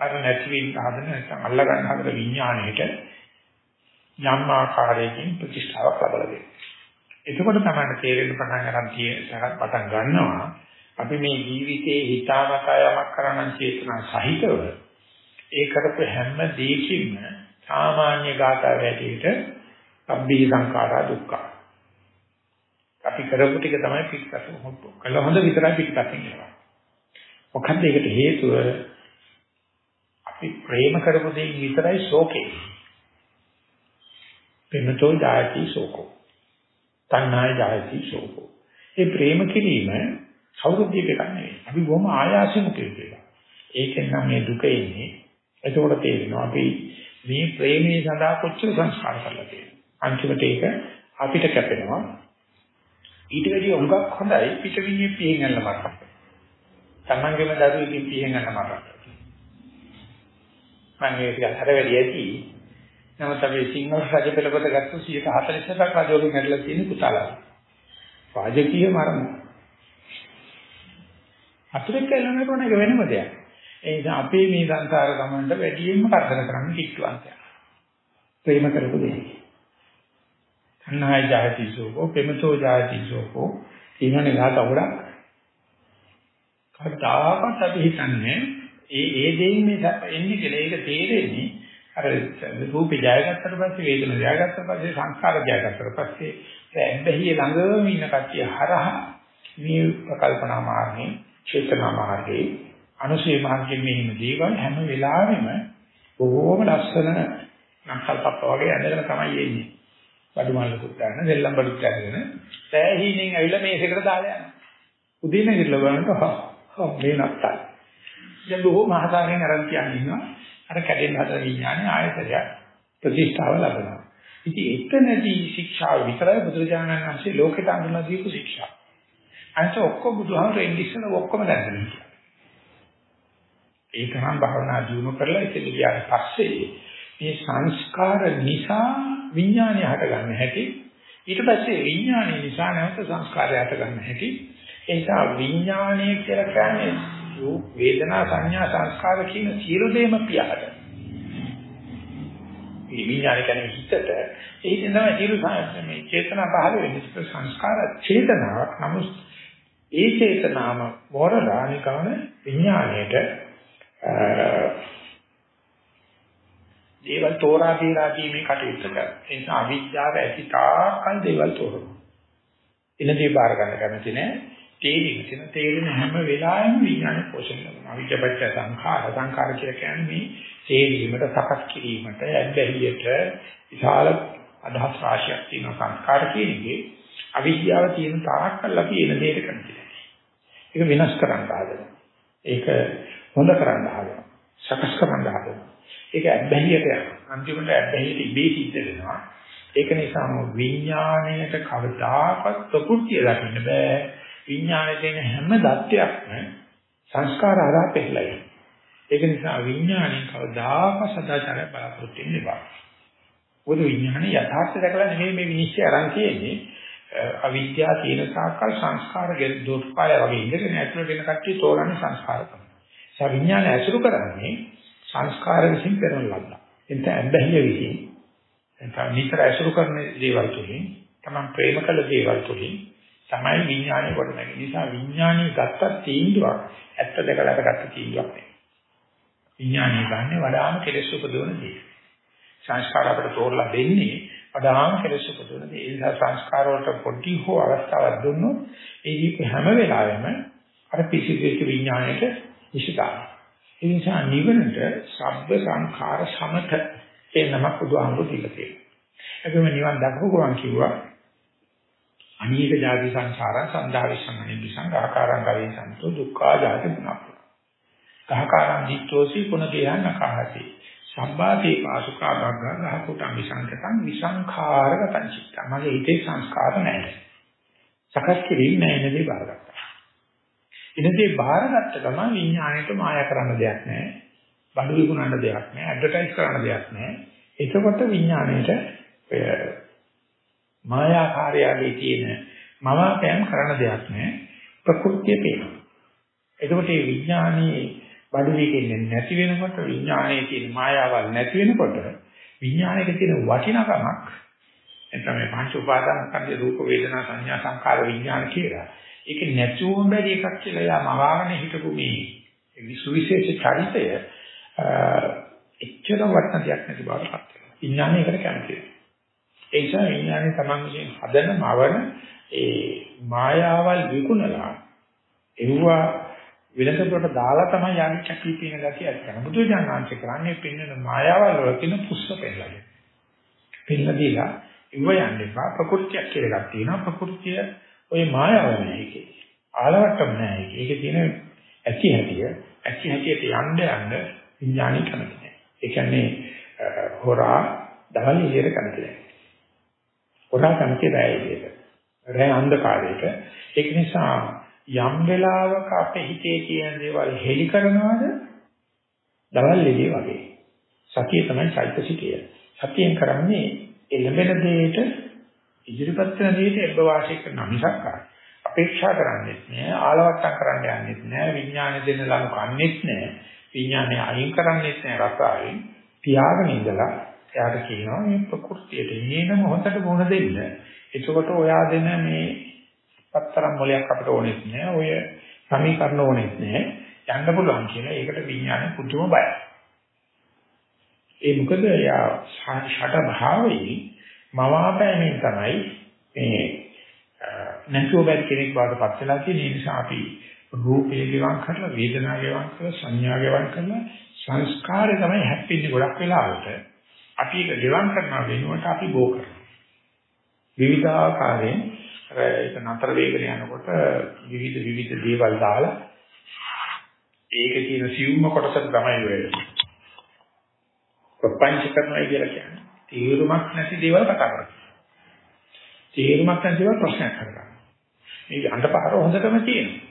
අර නැති වෙන්න හදන නැත්නම් අල්ල ගන්න හදන විඥාණයට යම් ආකාරයකින් ප්‍රතිෂ්ඨාවක් ලබා දෙනවා. එතකොට තමයි තේරෙන්න පටන් ගන්න තියෙන පටන් ගන්නවා. අපි මේ ජීවිතේ හිතාමතා යමක් කරන්න චේතනා සහිතව ඒ කරපු හැම දෙයකින්ම සාමාන්‍ය ගාථා වැඩියට අබ්බී සංඛාරා දුක්ඛ. අපි කරපු ටික තමයි පිටපත කළ හොඳ විතරයි පිටපතින් යනවා. මොකද්ද ඒකට හේතුව අපි ප්‍රේම කරපු දෙයින් විතරයි ශෝකේ. ප්‍රේමතෝ ජායති ශෝකෝ. තණ්හාය ජායති ශෝකෝ. ඒ ප්‍රේම කිරීම කවුරුත් දෙයක් නෙවෙයි. අපි බොහොම ආයාසෙන් කෙරෙනවා. ඒකෙන් නම් මේ දුක එන්නේ. එතකොට තේරෙනවා අපි මේ ප්‍රේමයේ සඳහා කොච්චර සංස්කාර කරලා තියෙනවා. අන්තිමට ඒක අපිට කැපෙනවා. ඊට වැඩිය උඟක් හොඳයි පිටවිණියේ පියෙන් යන්න මරන්න. තමන්ගේම දරුවෙකින් පියෙන් යන්න මරන්න. මම ඒක ටිකක් හර වැඩි ඇති නමුත් අපි සිංහල රජ පෙළපත ගත්තොත් 140ක් රජවරු මැරලා තියෙන පුතාලා. රාජකීය මරණ. අතුරෙක් කියලා නේද එක වෙනම දෙයක්. ඒ නිසා අපේ මේ සංසාර ගමනට වැඩියෙන්ම කරදර කරන්නේ කික්කවන්තයා. ප්‍රේම කරපු දෙයක්. තණ්හායි ජාති සෝකෝ, ප්‍රේමතෝ ජාති සෝකෝ, ඊමනේ ගාත උඩක්. කවදාකවත් අපි හිතන්නේ ඒ ඒ දෙයින් මේ එන්නේ කියලා ඒක තේරෙන්නේ අර රූපේ ජයගත්තට පස්සේ වේදන ජයගත්තට පස්සේ සංස්කාර ජයගත්තට පස්සේ ඇබ්බැහිය ළඟම ඉන්න කට්ටිය හරහා මේ ප්‍රකල්පනා මාර්ගයේ චේතනා මාර්ගයේ අනුශේ මාර්ගයේ මෙහිම දේවල් හැම වෙලාවෙම බොහෝම ලස්සන නක්කල්පප්ප වගේ ඇඳගෙන තමයි එන්නේ. බඩු මල්ලකුත් ගන්න, දෙල්ලම් බඩුත් අරගෙන සෑහීනෙන් ඇවිල්ලා මේසෙකට දාලා යනවා. උදේ නැගිටලා බලනකොට හා මේ නත්තල්. දැන් බොහෝ මහසාරයෙන් අරන් කියන්නේ ඉන්නවා. අර කැඩෙන්න හදන විඥානේ ආයතනය ප්‍රතිස්ථාව ලබනවා. ඉතින් එතනදී ශික්ෂාව විතරයි බුදුරජාණන් වහන්සේ ලෝකෙට අඳුන දීපු ශික්ෂා. අන්ත ඔක්කොම බුදුහාමර ඉන්දිස්සන ඔක්කොම දැනගන්න. ඒ තරම් භාවනා දියුණු කරලා ඉතින් ගියාට පස්සේ මේ සංස්කාර නිසා විඥානය හටගන්න හැටි. ඊට පස්සේ විඥානය නිසා නැවත සංස්කාරය හටගන්න හැටි. ඒ නිසා විඥානය කියලා කියන්නේ රූප වේදනා සංඥා සංස්කාර කියන සියලු දේම පියාට. මේ විඥාන කියන්නේ හිතට. ඒකෙන් තමයි සියලු මේ චේතනා පහළ වෙන්නේ. සංස්කාර චේතනාවක්. නමුත් ඒ චේතනාම මොරලා නිකවන විඥාණයට දේවල් තෝරා බේරා දීමේ කටයුත්ත කරනවා. ඒ නිසා අවිද්‍යාව ඇති තාක්කල් දේවල් තෝරනවා. එනදී බාර ගන්න කැමති නෑ. තේරෙන තියෙන තේරෙන හැම වෙලාවෙම විඥාන පෝෂණය කරනවා. අවිද්‍යාවච්ච සංඛාර සංඛාර කියලා කියන්නේ මේ තේරීමට සකස් කිරීමට ඇබ්බැහියට විශාල අදහස් රාශියක් තියෙන සංස්කාර කියන්නේ අවිද්‍යාව තියෙන තාක්කල් අපි එන දෙයට කරන්නේ. ඒක විනාශ කරන්න හදනවා. ඒක හොඳ කරන්න හදනවා. සකස් කරන්න හදනවා. ඒක ඇබ්බැහියට යනවා. අන්තිමට ඇබ්බැහියට ඉබේ සිද්ධ වෙනවා. ඒක නිසාම විඥාණයට කවදාකවත් ප්‍රകൃතිය දකින්න බෑ. විඥාණය තියෙන හැම தත්වයක්ම සංස්කාර ආරා පෙළයි. ඒක නිසා විඥාණයෙන් කවදාකවත් සදාචාරය බලාපොරොත්තු වෙන්න එපා. පොදු විඥාණය යථාර්ථය දැකලා නෙමෙයි මේ විනිශ්චය අරන් තියෙන්නේ. අවිද්‍යාව තියෙන සාකල් සංස්කාර දෝෂපාය වගේ ඉඳගෙන ඇතුළට එන කට්ටිය තෝරන්නේ සංස්කාර තමයි. ඒ විඥානය ඇසුරු කරන්නේ සංස්කාර විසින් කරන ලද්දා. එතන අබ්බැහිය විසින් එතන නිතර ඇසුරු කරන දේවල් තුලින් තමයි ප්‍රේම කළ දේවල් තුලින් තමයි විඥානය ගොඩනැගෙන්නේ. නිසා විඥානය ගත්ත තීන්දුවක් ඇත්ත දෙකලට ගත්ත තීන්දුවක් නෙවෙයි. විඥානය ගන්න වඩාම කෙලෙස් උපදවන දේ. සංස්කාර අපිට තෝරලා දෙන්නේ වඩාම කෙලෙස් උපදවන දේ. ඒ නිසා සංස්කාර වලට පොඩි හෝ අවස්ථාවක් දුන්නොත් ඒ දීප හැම වෙලාවෙම අර පිසිදෙච්ච විඥාණයට විශ්ිතා. ඒ නිසා නිවනට සබ්බ සංඛාර සමත ඒ නමක් බුදුහාමුදුරු දීලා තියෙනවා. එතකොට නිවන් දක්ව ගමන් කිව්වා අනීක ජාති සංසාරං සන්දාවිසංගණි විසංඝාකාරං ගවේ සන්තෝ දුක්ඛා ජාති පුනප්ප. කහකාරං දිට්ඨෝසි පුනදේයන් අකාහති. සම්බාතේ පාසුකා භග්ගං රහකුටං විසංකතං විසංඛාරගතං චිත්තං. මගේ හිතේ සංස්කාර නැහැ. සකස් කිරීම නැහැ නේද බාරගත්තා. ඉනදී බාරගත්ත ගමන් විඥාණයට මායා කරන්න දෙයක් නැහැ. බඩු විකුණන්න දෙයක් නැහැ. ඇඩ්වර්ටයිස් කරන්න දෙයක් නැහැ. එතකොට විඥාණයට මායාකාරයගේ තියෙන මවාපෑම් කරන්න දෙයක් නැහැ. ප්‍රകൃතිය පේනවා. එතකොට මේ විඥානයේ බඩු විකින්නේ නැති වෙනකොට විඥානයේ තියෙන මායාවල් නැති වෙනකොට විඥානයේ තියෙන වටිනකමක් එතන මේ පංච උපාදාන ස්කන්ධ රූප වේදනා සංඥා සංකාර විඥාන කියලා ඒක නැතුවම බැරි එකක් කියලා යා මවාගෙන හිටපු මේ විශේෂ චරිතය එච්චර වටන දෙයක් නැති බවට පත් වෙනවා. විඥානයකට කැමති. ඒ නිසා විඥානේ Taman විසින් හදන මවන ඒ මායාවල් විකුණලා එවුවා විලසකට දාලා තමයි යන්නේ කැපී පෙනෙන ගැතිය ඇති කරන. බුදු දානංශ කරන්නේ පින්නන මායාවල් වල තියෙන පුස්ස පෙන්නලා. පින්න දීලා ඉව යන්න එපා ප්‍රകൃතියක් කියලා එකක් තියෙනවා. ප්‍රകൃතිය ඔය මායාව නෑ ඒකේ. ආලවට්ටම නෑ ඒකේ. ඒකේ තියෙන ඇති හැටිය, ඇති හැටියට යන්න යන්න විඥානය කැමති නෑ. ඒ කියන්නේ හොරා දවල් එළියට කැමති නෑ. හොරා කැමති රැය එළියට. රැය අන්ධකාරයට. ඒක නිසා යම් වෙලාවක අපේ හිතේ තියෙන දේවල් හෙලි කරනවාද දවල් එළිය වගේ. සතිය තමයි චෛතසිකය. සතියෙන් කරන්නේ එළඹෙන දෙයට ඉදිරිපත් වෙන දෙයට එබ්බ වාසිය කරන මිසක් අපේක්ෂා කරන්නේ නැහැ ආලවට්ටම් කරන්න යන්නේ නැහැ විඥාන දෙන්න ලඟ කන්නේත් නැහැ විඥානය අයින් කරන්නේත් නැහැ රසායෙන් තියාගෙන ඉඳලා එයාට කියනවා මේ ප්‍රകൃතියට එනම හොතට මොන දෙන්න. එතකොට ඔයා දෙන මේ පතරම් මොලයක් අපිට ඕනෙත් නැහැ ඔය සමීකරණ ඕනෙත් නැහැ යන්න පුළුවන් කියලා ඒකට විඥානය පුදුම බයයි. ඒ මොකද යා ෂට භාවයේ මවාපෑමෙන් තමයි මේ නැතුව බැරි කෙනෙක් බවට පත් වෙලා තියෙන නිසා අපි රූපේ ගෙවන් කරලා වේදනාව ගෙවන් කරලා සංඥා ගෙවන් කරලා සංස්කාරය තමයි හැප්පෙන්නේ ගොඩක් වෙලාවට. අපි ඒක ගෙවන් කරන වෙනුවට අපි බෝ කරනවා. විවිධාකාරයෙන් ඒක නතර වේගන යනකොට විවිධ විවිධ දේවල් දාලා ඒකේ තියෙන සියුම්ම කොටස තමයි වෙන්නේ. ප්‍රපංච කරනවා කියලා කියන්නේ. තේරුමක් නැති දේවල් කතා කරනවා. තේරුමක් නැති දේවල් ප්‍රශ්නයක් කරනවා. මේ අඬපාර හොඳටම තියෙනවා.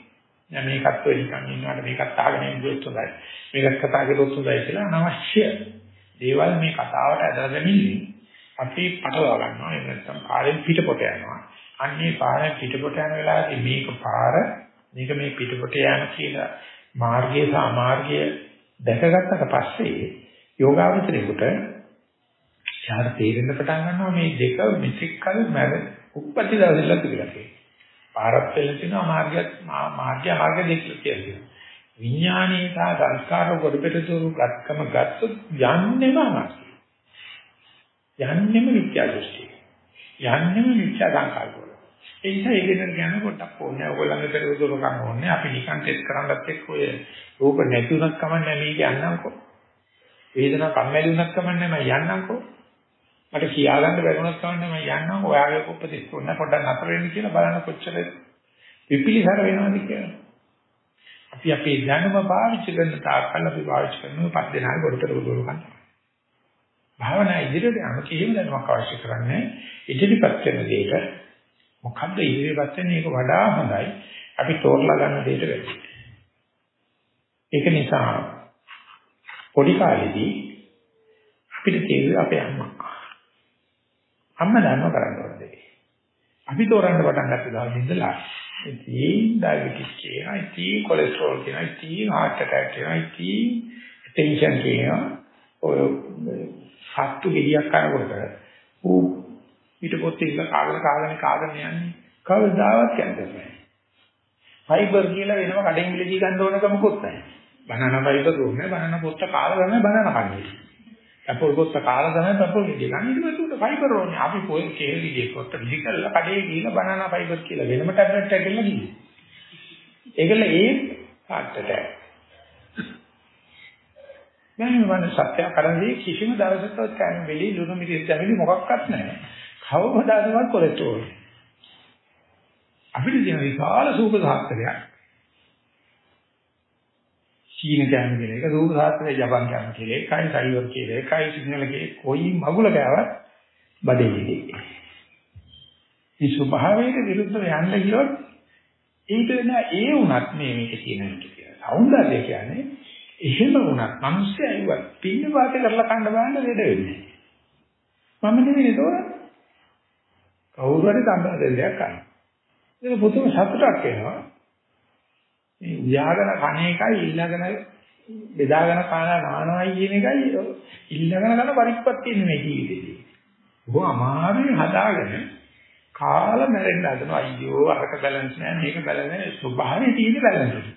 දැන් මේකත් වෙ නිකන් ඉන්නවට මේකත් අහගෙන ඉඳුත් හොඳයි. මේකත් කතා කරොත් හොඳයි කියලා අනවශ්‍ය දේවල් මේ කතාවට ඇදලා දෙමින් අපි පටලවා ගන්නවා. එහෙම නැත්නම් පාරෙන් පිටපොට යනවා. අන්නේ පාරෙන් පිටපොට යන වෙලාවේදී මේක පාර මේක මේ පිටපොට යන කියලා මාර්ගය සහ අමාර්ගය දැකගත්තට පස්සේ යෝගාවචරේකට යාට තේරෙන්න පටන් ගන්නවා මේ දෙක මෙතෙක් කල මැර උප්පත්ති දවසෙලා තිබිලා තියෙනවා. පාරක් වෙලා තියෙනවා මාර්ගය මාර්ගය මාර්ග දෙක කියලා. විඥානයේ සහ සංස්කාර කොට දුරු ගත්කම ගත්තොත් යන්නෙම අමාරුයි. යන්නෙම මිත්‍යා දෘෂ්ටි. යන්නෙම මිත්‍යා සංකල්ප වල. ඒ නිසා ඒකෙන් ගැන පොඩ්ඩක් ඕනේ. ඔයගොල්ලන්ගේ පෙරදුර ගන්න ඕනේ. අපි නිකන් ටෙස්ට් කරන්නත් එක්ක ඔය රූප නැතුණක් කමන්නේ මේක යන්නම්කෝ. වේදනාව කම්මැලි වුණත් කමන්නේ මම යන්නම්කෝ. මට කියාගන්න බැරුණත් කමන්නේ මම යන්නම්. ඔයාගේ උපදෙස් දුන්න පොඩ්ඩක් නතර වෙන්න කියලා බලන්න කොච්චර විපිලිසර වෙනවද කියලා. අපි අපේ දැනුම පාවිච්චි කරන තාක්කල් අපි පාවිච්චි කරන පස් දෙනාගේ ගොඩට ගොඩ ගන්නවා. භාවනා ඉදිරියට යන කිසිම දැනුමක් අවශ්‍ය කරන්නේ ඉදිරිපත් වෙන දෙයක මොකද්ද ඉදිරිපත් වෙන්නේ ඒක වඩා හොඳයි අපි තෝරලා ගන්න දෙයට වැඩි. ඒක නිසා පොඩි කාලේදී අපිට තේරුවේ අපේ අම්මා. අම්මා දන්නව කරන්න ඕනේ. අපි තෝරන්න පටන් ගත්ත දවස් ඉඳලා ඉතින් ඩයබටිස් කියනවා, ඉතින් කොලෙස්ටරෝල් කියනවා, ඉතින් heart attack කියනවා, ඉතින් ටෙන්ෂන් කියනවා. ඔය සත්තු ගෙඩියක් කනකොට ඌ ඊට පොත් ඉන්න කාගෙන කාගෙන කාගෙන යන්නේ කවදාවත් කැන්සර් නැහැ. ෆයිබර් කියලා වෙනම කඩෙන් මිලදී ගන්න ඕනකමකුත් නැහැ. බනන වයිද දුන්නේ බනන පොත්ත කාලා තමයි බනන කන්නේ. අපෝල් පොත්ත කාලා තමයි අපෝල් ගෙඩිය ගන්න. ඊට පස්සේ උඩ ෆයිබර් ඕනේ. අපි පොයි කේල් ගෙඩිය පොත්ත විසිකල්ලා කඩේ ගිහලා බනන ෆයිබර් කියලා වෙනම ටැබ්ලට් එකක් ගෙල්ල ගියේ. ඒකල ඒ heart attack. දැන් මම සත්‍ය කරන්නේ කිසිම දවසක කෑම වෙලි ලුණු මිරිස් දැමිලි මොකක්වත් නැහැ. කවමදාවත් කොලෙස්ටරෝල්. අපිට තියෙන විශාල සූප සාත්‍රයක්. චීන කෑම කියලා එක, රූප සාත්‍රයේ ජපන් කෑම කියලා එකයි, සයිවර් කියලා එකයි, සිග්නල් කියලා කොයි මගුල කෑවත් බඩේදී. මේ ස්වභාවයට විරුද්ධව යන්න ගියොත් ඒක නෑ ඒ වුණත් මේ මේක කියන එක කියලා. సౌందර්යය කියන්නේ එහෙම වුණත් මිනිස්සු ඇවිවත් පින්න වාත කරලා කන්න බලන්න ලෙඩ වෙන්නේ. මම නෙවෙයි තෝරන්නේ. කවුරු හරි සම්බන්ධ දෙයක් කරනවා. ඒක පුදුම සතුටක් එනවා. මේ උයාගෙන කණ එකයි ඊළඟන බෙදාගෙන කන නානවයි කියන එකයි ඊළඟන කන පරිප්පත්තිය නෙමෙයි ජීවිතේ. බොහොම අමාරුවෙන් හදාගෙන කාල මැරෙන්න හදනවා අයියෝ අරක බැලන්ස් නෑ මේක බැලන්ස් නෑ ස්වභාවයේ තියෙන බැලන්ස්.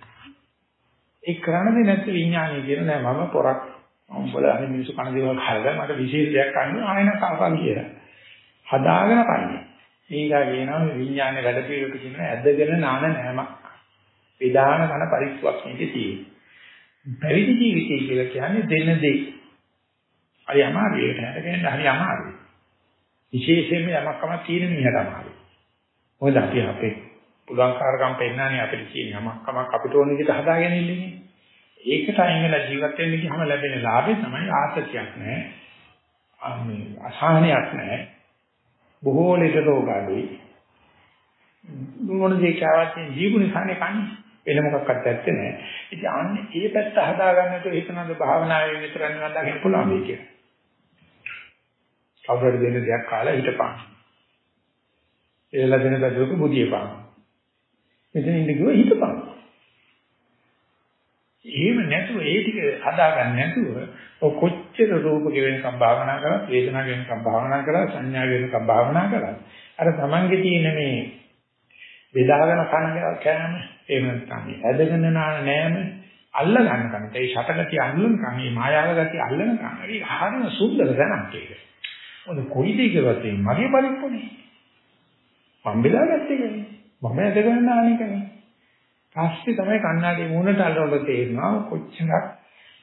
ඒ කරන්නේ නැති විඥානය කියන නෑ මම පොරක් මම බල අනිත් මිනිස්සු කන දේවල් ખાලා මට විශේෂ දෙයක් ගන්න ආයෙන කල්පන් කියලා. හදාගෙන කන්නේ. ඊගා කියනවා විඥානේ වැඩ පිළිවෙලට කියන ඇදගෙන නාන නෑමක්. විධාන කන පරිස්සුවක් මේකේ තියෙනවා. පැවිදි ජීවිතය කියලා කියන්නේ දෙන දේ. හරි අමාරුයි ඒකට හැදෙන්න හරි අමාරුයි. විශේෂයෙන්ම යමක්කම තියෙන මිනිහට අමාරුයි. මොකද අපි අපේ පුලංකාරකම් පෙන්නන්නේ අපිට කියන යමක්කමක් අපිට ඕන විදිහට හදාගෙන ඉන්නේ. ඒකට අයින් වෙලා ජීවත් වෙන්න ගියම ලැබෙන ලාභය තමයි ආතතියක් නැහැ. මේ අසහනයක් නැහැ. බොහෝ ලෙඩ රෝග අඩුයි. මොන දේ කාවත් ජීවුනේ කන්නේ කන්නේ. වෙන මොකක්වත් ඇත්තේ නැහැ. ඉතින් අන්න ඒ පැත්ත හදාගන්නට හිතනද භාවනාවේ විතර නිවන් දකින්න පුළුවන් වෙයි කියලා. කවුරුහරි දෙන දෙයක් කාලා හිටපන්. එළලා දෙන බදුවක බුදියපන්. මෙතන ඉඳ කිව්ව හිටපන්. එහෙම නැතුව ඒ ටික හදාගන්න නැතුව ඔය කොච්චර රූප ගෙවෙනකම් භාවනා කරා වේදනා ගෙවෙනකම් භාවනා කරා සංඥා ගෙවෙනකම් භාවනා කරා අර තමන්ගේ තියෙන මේ බෙදාගෙන කන කෑම එහෙම නැත්නම් ඇදගෙන නාන නෑම අල්ල ගන්න කන ඒ ෂටගතිය අල්ලන කන මේ මායාව ගතිය අල්ලන කන ඒක හරිම සුන්දර දැනක් ඒක. මොකද කොයි දෙයකවත් මගේ පරිප්පුනේ මම බෙදාගත්තේ නේ මම ඇදගෙන නාන එකනේ. පස්සේ තමයි කන්නාඩි මූණට අල්ලවල තේරෙනවා කොච්චරක්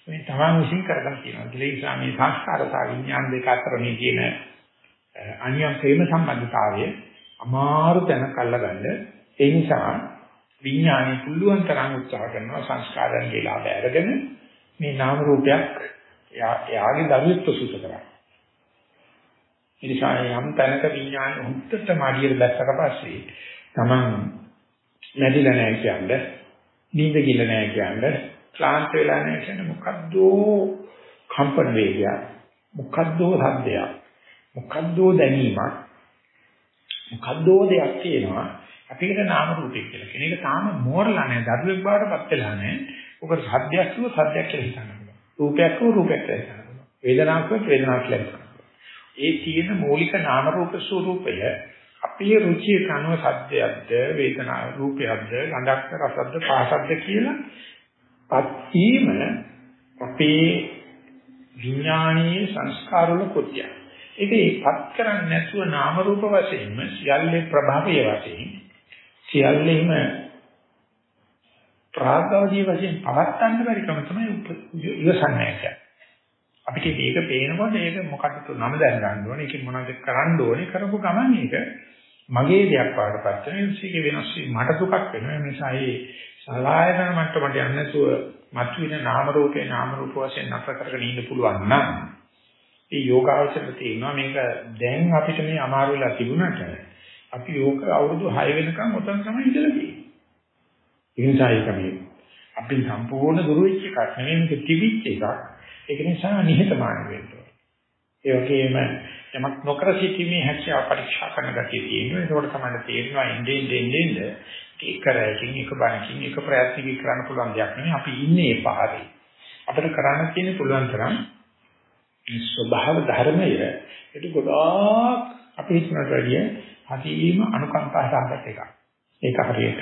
මේ තමන් විශ්ින් කරගෙන තියෙනවා. ඒ නිසා මේ සංස්කාර සහ විඥාන දෙක අතර මේ කියන අනියම් ප්‍රේම සම්බන්ධතාවය අමාරු තැනක අල්ලගන්න. ඒ නිසා විඥානේ පුළුවන් තරම් උත්සාහ කරනවා සංස්කාරයන් ගේලාද අරගෙන මේ නාම රූපයක් යාගේ දරුවෙක් ප්‍රසූත කරා. ඒ නිසා යම් තැනක විඥාන හුත්තට මාඩියට දැක්කට පස්සේ තමන් නැදිලා නැහැ කියන්නේ, නිින්ද ගිල්ල නැහැ කියන්නේ, ක්ලාන්ත වෙලා නැහැ කියන්නේ මොකද්ද කම්පන වේගයක්, මොකද්ද සද්දයක්, මොකද්ද දැනීමක්, මොකද්ද දෙයක් තියෙනවා. අපිට නාම රූපේ කියලා. කෙනෙක් තාම මෝරලා නැහැ, දරුවෙක් බවට පත් වෙලා නැහැ. ඔබ සද්දයක් කිව්ව සද්දයක් කියලා හිතන්න පුළුවන්. රූපයක් කිව්ව රූපයක් කියලා හිතන්න පුළුවන්. වේදනාවක් කිව්ව වේදනාවක් කියලා හිතන්න පුළුවන්. ඒ තියෙන මූලික නාම රූප ස්වરૂපය අපේ රුචිය කනුව සද්දයක්ද වේදනාව රූපයක්ද ගඳක්ද රසක්ද පාසක්ද කියලා පත්වීම අපේ විඥානීය සංස්කාරවල කෘත්‍යය. ඒක ඒපත් කරන්නේ නැතුව නාම රූප වශයෙන්ම සියල්ලේ ප්‍රභාවය වශයෙන් සියල්ලේම ප්‍රාග්ධවදී වශයෙන් පවත්තන්න බැරි කම තමයි ඉවසන්නේ. අපිට මේක පේනකොට ඒක මොකක්ද නම දැනගන්න ඕනේ. ඒකෙන් මොනවද කරන්න ඕනේ කරපු ගමන් ඒක මගේ දෙයක් වඩපත් වෙන ඉස්සෙක වෙනස් වී මට දුකක් වෙනවා. ඒ නිසා ඒ සලායතන මට්ටමට යන්නේ නැතුව මතුවෙන නාම රූපේ නාම රූප වශයෙන් නතර කරගෙන ඉන්න පුළුවන් නම් ඒ යෝගාවචරයට තියෙනවා මේක දැන් අපිට මේ අමාරු වෙලා තිබුණාට අපි යෝග අවුරුදු 6 වෙනකම් උතන් තමයි ඉඳලා තියෙන්නේ. ඒ නිසා ඒක මේ අපි සම්පූර්ණ දුරු වෙච්ච එකක් නෙවෙයි මේක තිබිච්ච එකක්. ඒක නිසා නිහතමානී වෙන්න ඕනේ. ඒ වගේම යමක් නොකර සිටීමේ හැකියාව පරීක්ෂා කරන ගැතිය තියෙනවා. ඒකෝට තමයි තේරෙනවා ඉන්නේ ඉන්නේ ඉන්නේ ඒක කරකින් එක බණකින් එක ප්‍රයත්නකින් කරන්න පුළුවන් දෙයක් නෙවෙයි. අපි ඉන්නේ ඒ පහරේ. අපිට කරන්න තියෙන පුළුවන් තරම් මේ ස්වභාව ධර්මය ඒක ගොඩාක් අපි හිතනට වැඩිය හදීම අනුකම්පා සාගත එකක්. ඒක හරියට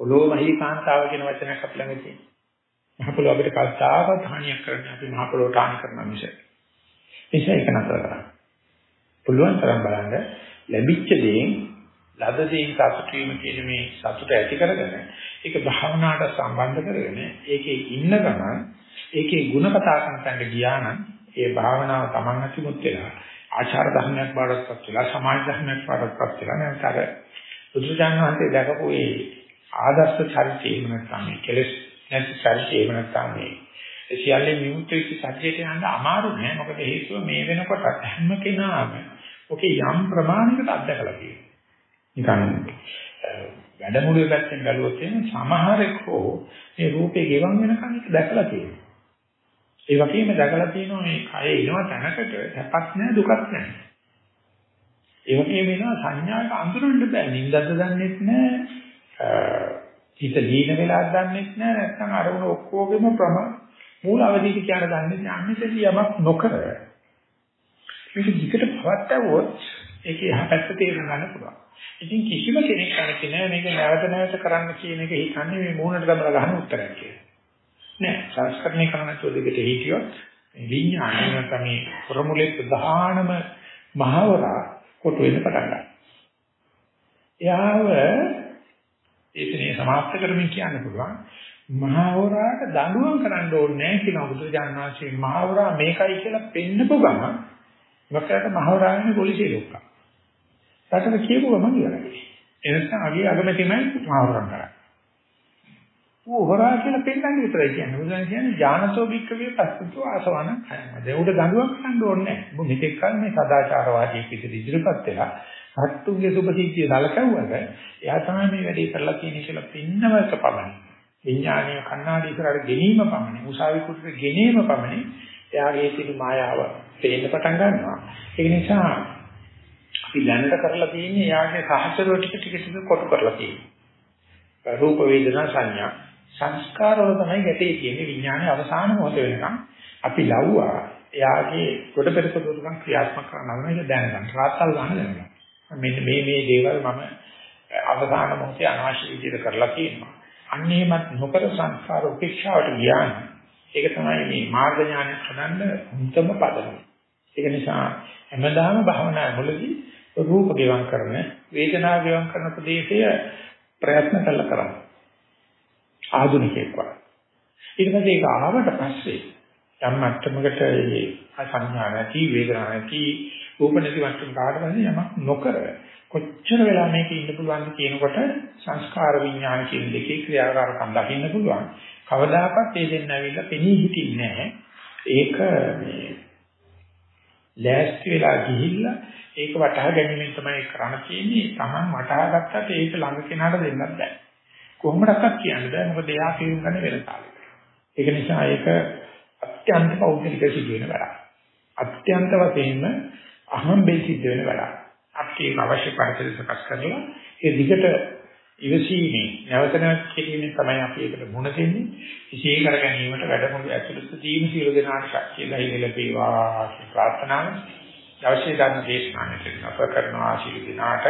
පොළොව මහී කාන්තාව කියන වචනයක් අපි ළඟ තියෙනවා. මහ පොළොව අපිට කල්තාවක හානියක් කරන්නේ අපි මහ පොළොවට හානි කරනවා මිස. නිසා ඒක නතර කරන්න. පුළුවන් තරම් බලන්න ලැබිච්ච දේෙන් ලද දේෙන් සතුට වීම කියන මේ සතුට ඇති කරගෙන ඒක භාවනාවට සම්බන්ධ කරගෙන ඒකේ ඉන්න ගමන් ඒකේ ಗುಣ කතා කරන තැනට ගියා නම් ඒ භාවනාව Taman අතිමුත් වෙලා ආචාර ධර්මයක් බාරපත් වෙලා සමාජ ධර්මයක් බාරපත් වෙලා නැත්නම් බුදුචාන් වහන්සේ දැකපු ඒ ආදර්ශ චරිතය එහෙම නැත්නම් මේ කෙලෙස් නැති චරිතය එහෙම නැත්නම් මේ සියල්ලේ විමුක්ත වෙච්ච සත්‍යයට යන්න අමාරු නෑ. මොකද හේතුව මේ වෙනකොට හැම කෙනාම ඔකේ යම් ප්‍රමාණයකට අත්දකලා තියෙනවා. නිකන් වැඩමුළුවේ පැත්තෙන් බැලුවොත් එහෙනම් සමහරෙක් හෝ මේ රූපේ ගෙවන් වෙනකන් ඒක දැකලා තියෙනවා. ඒ වගේම දැකලා තියෙනවා මේ කය එනවා තැනකට සැපක් නෑ දුකක් නෑ. ඒ වගේම වෙනවා සංඥාට අඳුරන්න බෑ. නින්දද දන්නෙත් නෑ. හිත දීන වෙලා දන්නෙත් නෑ. නැත්නම් අරමුණ ඔක්කොගෙම ප්‍රමාණ මූල අවධික කියන දන්නේ අනිතදී යමක් නොකර මේක දිකට පවත්තවොත් ඒකේ යහපැත්ත තේරුම් ගන්න පුළුවන්. ඉතින් කිසිම කෙනෙක් කැමති නෑ මේක නැවත නැවත කරන්න කියන එක හිතන්නේ මේ මූණට දමලා ගන්න උත්තරයක් කියලා. නෑ සංස්කරණය කරන්න චෝදිකට හිටියොත් විඥානය නැත්නම් මේ ප්‍රමුලේ ප්‍රධානම මහවරා කොට වෙන්න පටන් ගන්නවා. එයාව ඒකනේ සමාප්ත කරමින් කියන්න පුළුවන් මහවරාට දඬුවම් කරන්න ඕනේ නැහැ කියන බුදුරජාණන් වහන්සේ මහවරා මේකයි කියලා පෙන්නපු ගමන් වකරට මහවරාගේ පොලිසිය ලොක්කා. රටට කියපු ගමන් ඉවරයි. එනිසා අගේ අගමැතිමයි මහවරා කරන්නේ. ඌ හොරා කියලා පෙන්නන්නේ විතරයි කියන්නේ. බුදුන් කියන්නේ ඥානසෝ භික්කවේ පස්සතු ආසවන කයමද. උඩ දඬුවම් කරන්න ඕනේ නැහැ. මොකද මෙතෙක් කල මේ සදාචාරවාදී පිටට ඉදිරිපත් වෙලා රත්තුන්ගේ සුභසීතිය සලකවුවද එයා තමයි මේ වැඩේ කරලා තියෙන්නේ කියලා පින්නවක පමණයි. විඥානීය කණ්ණාඩි ඉස්සරහට ගෙනීම පමණයි උසාවි කුටට ගෙනීම පමණයි එයාගේ තියෙන මායාව පේන්න පටන් ගන්නවා. ඒ නිසා අපි දැනට කරලා තියෙන්නේ එයාගේ සහචරව ටික ටික ටික කොටු කරලා තියෙන්නේ. රූප වේදනා සංඥා සංස්කාර වල තමයි ගැටේ තියෙන්නේ විඥානයේ අවසාන මොහොත වෙනකම් අපි ලව්වා එයාගේ කොට පෙරක දුරුකම් ක්‍රියාත්මක කරනවා ඒක දැනගන්න. රාත්තල් ගන්න දැනගන්න. මෙන්න මේ මේ දේවල් මම අවසාන මොහොතේ අනවශ්‍ය විදිහට කරලා තියෙනවා. අන්න එහෙමත් නොකර සංස්කාර උපේක්ෂාවට ගියාම ඒක තමයි මේ මාර්ග ඥානය හදන්න උත්තම පදනම. ඒක නිසා හැමදාම භවනා මුලදී රූප ගෙවම් කරන වේදනා ගෙවම් කරන ප්‍රදේශය ප්‍රයත්න කළ කරන්න. ආධුනිකයෙක් වගේ. ඊට පස්සේ ඒක ආවට පස්සේ යම් මට්ටමකට මේ සංඥා නැති වේදනා නැති රූප නැති මට්ටම කාට පස්සේ යමක් නොකර කොච්චර වෙලා මේක ඉන්න පුළුවන්ද කියනකොට සංස්කාර විඥාන කියන දෙකේ ක්‍රියාකාරකම් දකින්න පුළුවන්. කවදාකවත් ඒ දෙන්න ඇවිල්ලා පෙනී හිටින්නේ නැහැ. ඒක මේ ලෑස්ති වෙලා ගිහිල්ලා ඒක වටහා ගැනීමෙන් තමයි කරන්න තියෙන්නේ. Taman වටහා ගත්තට ඒක ළඟ කෙනාට දෙන්නත් බෑ. කොහොමඩක්වත් කියන්න බෑ. මොකද එයා තේරුම් ගන්න වෙන කාලෙක. ඒක නිසා ඒක අත්‍යන්ත පෞද්ගලික සිදු වෙන වැඩක්. අත්‍යන්ත වශයෙන්ම අහම්බෙන් සිද්ධ වෙන වැඩක්. අපි ඒක අවශ්‍ය පරිසර සකස් කරලා ඒ දිගට ඉවසීමේ නැවත නැවත කිරීමෙන් තමයි අපි ඒකට මුණ දෙන්නේ. විශේෂ කර ගැනීමට වැඩමුළු ඇතුළත දීම සියලු දෙනාට ශක්තිය ලැබේවා කියන ප්‍රාර්ථනාව. අවශ්‍ය ධර්ම දේශනාවට අප කරනවා සියලු දෙනාට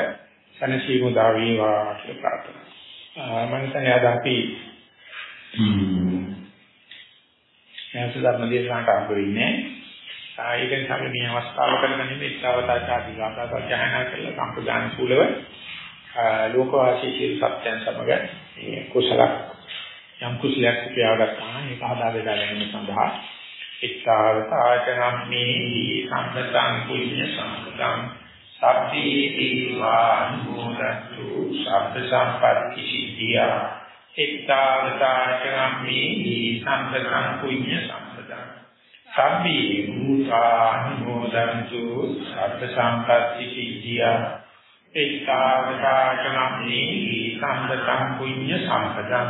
සනසීමු දා වේවා කියලා ප්‍රාර්ථනා. මම හිතන්නේ අද අපි නැවත ධර්ම දේශනාවට අහු වෙන්නේ. ඒක නිසා මේ අවස්ථාව කරගෙන ඉන්නේ ඉස්සවතාචාදී ගාථා සත්‍යයනා කරලා සම්ප්‍රදාන කුලව ලෝකවාසී සියලු සත්‍යයන් සමග මේ කුසල යම් කුසලයක් උපයාගත්තා ඒක ආදා වේදා ගැනීම සඳහා ඉස්සවතාචනම්මේ සම්පතං පුඤ්ඤ සම්පතං සබ්බේ දීවානුමෝදතු සබ්බ සම්පත්ති සිද්ධියා ඉස්සවතාචනම්මේ සම්පතං පුඤ්ඤ සම්පතං. සබ්බේ භූතානුමෝදන්තු සබ්බ සම්පත්ති සිද්ධියා ඒකාවතාකමී සම්පතං පුඤ්ඤ සම්පදං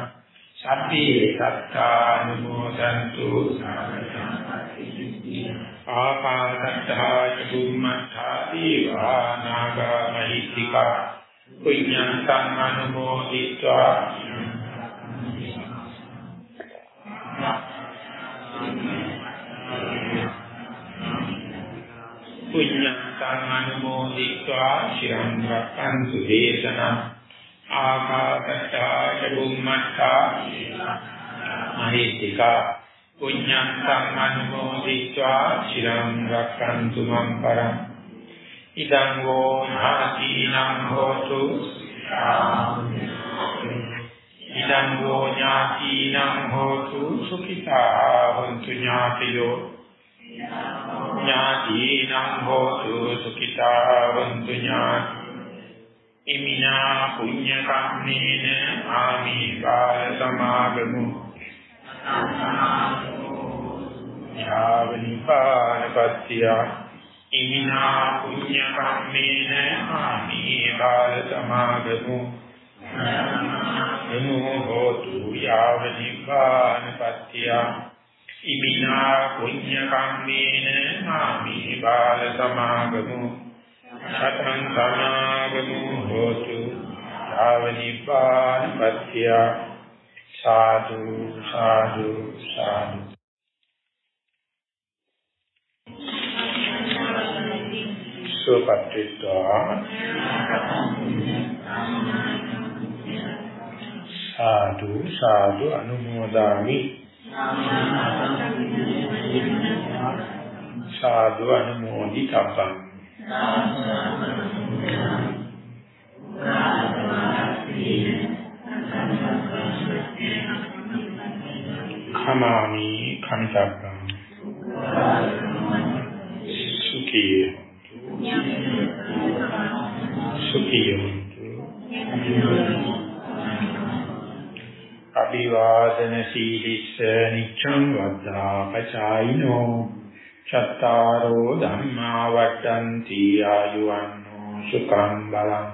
සබ්බේ සත්තානුමෝදන්තු ආකාශත්තා චුම්මත්තා දීවා නාගා මහිත්‍තිකා පුඤ්ඤන්තං අනුමෝදිत्वा පුඤ්ඤන්තං අනුමෝදිत्वा চিරං රක්ඛන්තු දේශනං ආකාශත්තා චුම්මත්තා මහිත්‍තිකා පුඤ්ඤං සම්මනුමෝදිत्वा চিරං රක්ඛන්තු මං පරං. ඉදං වෝ ඥාතිනම් හෝතු. ඉදං වෝ ඥාතිනම් හෝතු. සුඛිතා හොන්තු ඥාතියෝ. ඥාතිනම් හෝතු සුඛිතා හොන්තු ඥාති. ඉමිනා පුඤ්ඤ කම්මේන ආමි කාල සමාගමෝ. යාවනිපානපත්තිය ඉමිනා පුඤ්ඤ කම්මේන ආමි කාල සමාගමු නමෝ හෝතු යාවනිපානපත්තිය ඉමිනා පුඤ්ඤ කම්මේන මාමි බාල සමාගමු සතං සමාගමු හෝතු යාව නිපාන පත්‍ය සාදු සාදු සාදු සෝපත්‍ත්වා සාදු සාදු අනුමෝදාමි සාදු අනුමෝදි තබ්බං කමාමි කමිතබ්බං සුඛී. සුඛී අභිවාදන සීලිස්ස නිච්ඡං වද්දා පචායිනෝ. චත්තාරෝ ධම්මා වඩ්ඩಂತಿ ආයුවන්නෝ සුඛං බලං.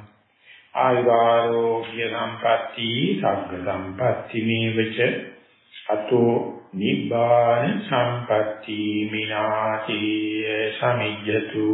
ආයුරෝග්‍ය සම්පatti සග්ග සම්පatti මේවච අතෝ නිබ්බාන සම්පatti මිනාති සමිජ්ජතු